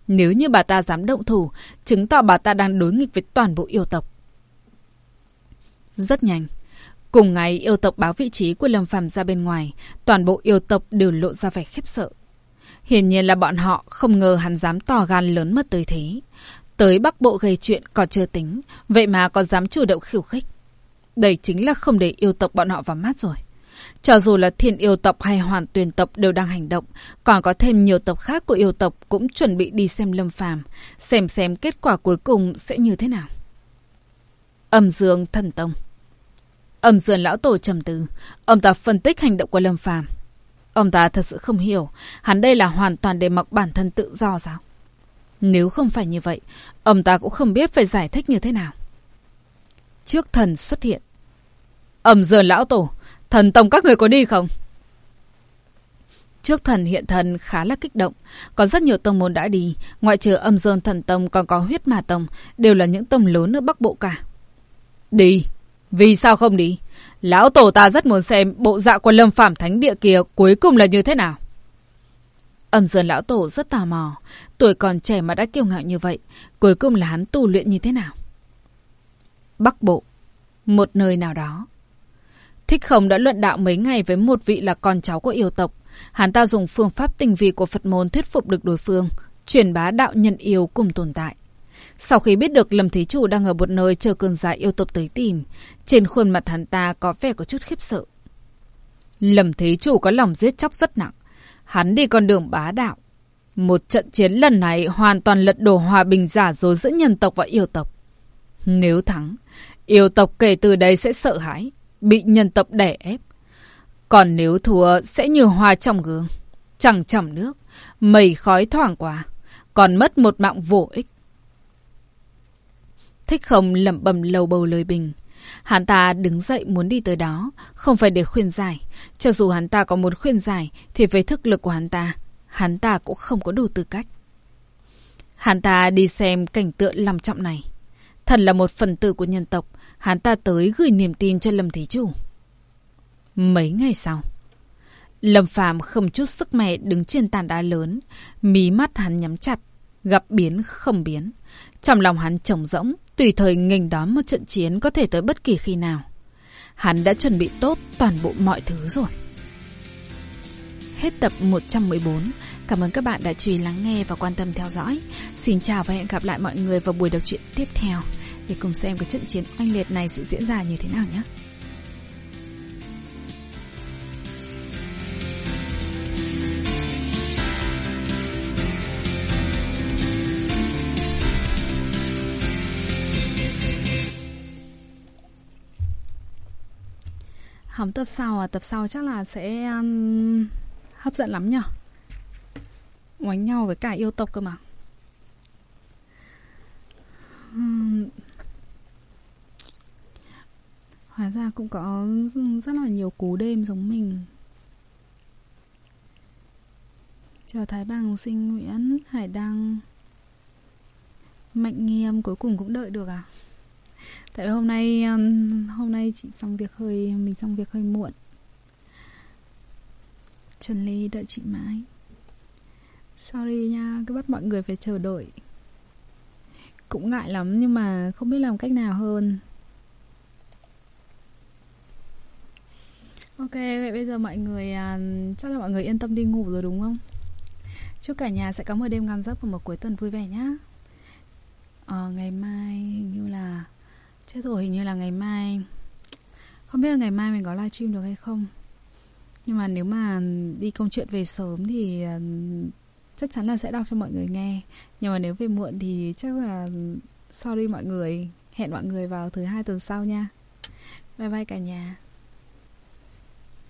[SPEAKER 1] Nếu như bà ta dám động thủ, chứng tỏ bà ta đang đối nghịch với toàn bộ yêu tộc. Rất nhanh, cùng ngày yêu tộc báo vị trí của Lâm Phàm ra bên ngoài, toàn bộ yêu tộc đều lộ ra vẻ khiếp sợ. Hiển nhiên là bọn họ không ngờ hắn dám tỏ gan lớn mất tới thế. Tới Bắc Bộ gây chuyện còn chưa tính, vậy mà còn dám chủ động khiêu khích. Đây chính là không để yêu tộc bọn họ vào mắt rồi. Cho dù là thiên yêu tộc hay hoàn tuyển tộc đều đang hành động, còn có thêm nhiều tộc khác của yêu tộc cũng chuẩn bị đi xem lâm phàm, xem xem kết quả cuối cùng sẽ như thế nào. Âm dương thần tông Âm dương lão tổ trầm tư, ông ta phân tích hành động của lâm phàm. Ông ta thật sự không hiểu, hắn đây là hoàn toàn để mặc bản thân tự do sao? Nếu không phải như vậy, ông ta cũng không biết phải giải thích như thế nào. Trước thần xuất hiện.
[SPEAKER 2] Ẩm dườn lão tổ, thần tông các người có đi không?
[SPEAKER 1] Trước thần hiện thần khá là kích động. Có rất nhiều tông môn đã đi, ngoại trừ âm dương thần tông còn có huyết mà tông, đều là những tông lớn ở Bắc Bộ cả.
[SPEAKER 2] Đi, vì sao không đi? Lão tổ ta rất muốn xem bộ dạ của lâm phạm thánh địa kia cuối cùng là như thế nào.
[SPEAKER 1] Âm dương lão tổ rất tò mò, tuổi còn trẻ mà đã kiêu ngạo như vậy, cuối cùng là hắn tu luyện như thế nào? Bắc Bộ, một nơi nào đó. Thích Không đã luận đạo mấy ngày với một vị là con cháu của yêu tộc. Hắn ta dùng phương pháp tinh vi của Phật môn thuyết phục được đối phương, truyền bá đạo nhân yêu cùng tồn tại. Sau khi biết được Lâm Thí Chủ đang ở một nơi chờ cơn giả yêu tộc tới tìm, trên khuôn mặt hắn ta có vẻ có chút khiếp sợ.
[SPEAKER 2] Lâm Thí Chủ có lòng giết chóc rất nặng. Hắn đi con đường bá đạo. Một trận chiến lần này hoàn toàn lật đổ hòa bình giả dối giữa nhân tộc và yêu tộc. Nếu thắng, yêu tộc kể từ đây sẽ sợ hãi, bị nhân tộc đè ép. Còn nếu thua sẽ như hoa trong gương, chẳng chầm nước, mây khói thoảng qua, còn mất một mạng vô ích. Thích không lẩm bẩm lầu bầu lời bình. Hắn ta đứng dậy muốn đi tới đó, không phải để khuyên giải. Cho dù hắn ta có muốn khuyên giải, thì với thức lực của hắn ta, hắn ta cũng không có đủ tư cách. Hắn ta đi xem cảnh tượng lòng trọng này. Thần là một phần tử của nhân tộc, hắn ta tới gửi niềm tin cho Lâm Thí Chủ. Mấy ngày sau, Lâm Phàm không chút sức mẹ đứng trên tàn đá lớn, mí mắt hắn nhắm chặt, gặp biến không biến. Trong lòng hắn trống rỗng, tùy thời nghênh đón một trận chiến có thể tới bất kỳ khi nào. Hắn đã chuẩn bị tốt toàn bộ mọi thứ rồi. Hết tập 114. Cảm ơn các bạn đã chú ý lắng nghe và quan tâm theo dõi. Xin chào và hẹn gặp lại mọi người vào buổi đọc truyện tiếp theo để cùng xem cái trận chiến oanh liệt này sẽ diễn ra như thế nào nhé.
[SPEAKER 1] Hỏng tập sau à, tập sau chắc là sẽ um, hấp dẫn lắm nhở Oánh nhau với cả yêu tộc cơ mà um, Hóa ra cũng có rất là nhiều cú đêm giống mình. Chờ Thái Bằng sinh Nguyễn Hải Đăng. Mạnh nghiêm cuối cùng cũng đợi được à? Tại hôm nay um, hôm nay chị xong việc hơi mình xong việc hơi muộn. Trần Ly đợi chị mãi. Sorry nha, cứ bắt mọi người phải chờ đợi. Cũng ngại lắm nhưng mà không biết làm cách nào hơn. Ok, vậy bây giờ mọi người uh, chắc là mọi người yên tâm đi ngủ rồi đúng không? Chúc cả nhà sẽ có một đêm ngon giấc và một cuối tuần vui vẻ nhá. Ờ, ngày mai hình như là Chết rồi hình như là ngày mai Không biết là ngày mai mình có livestream được hay không Nhưng mà nếu mà đi công chuyện về sớm thì à, chắc chắn là sẽ đọc cho mọi người nghe Nhưng mà nếu về muộn thì chắc là sorry mọi người Hẹn mọi người vào thứ hai tuần sau nha Bye bye cả nhà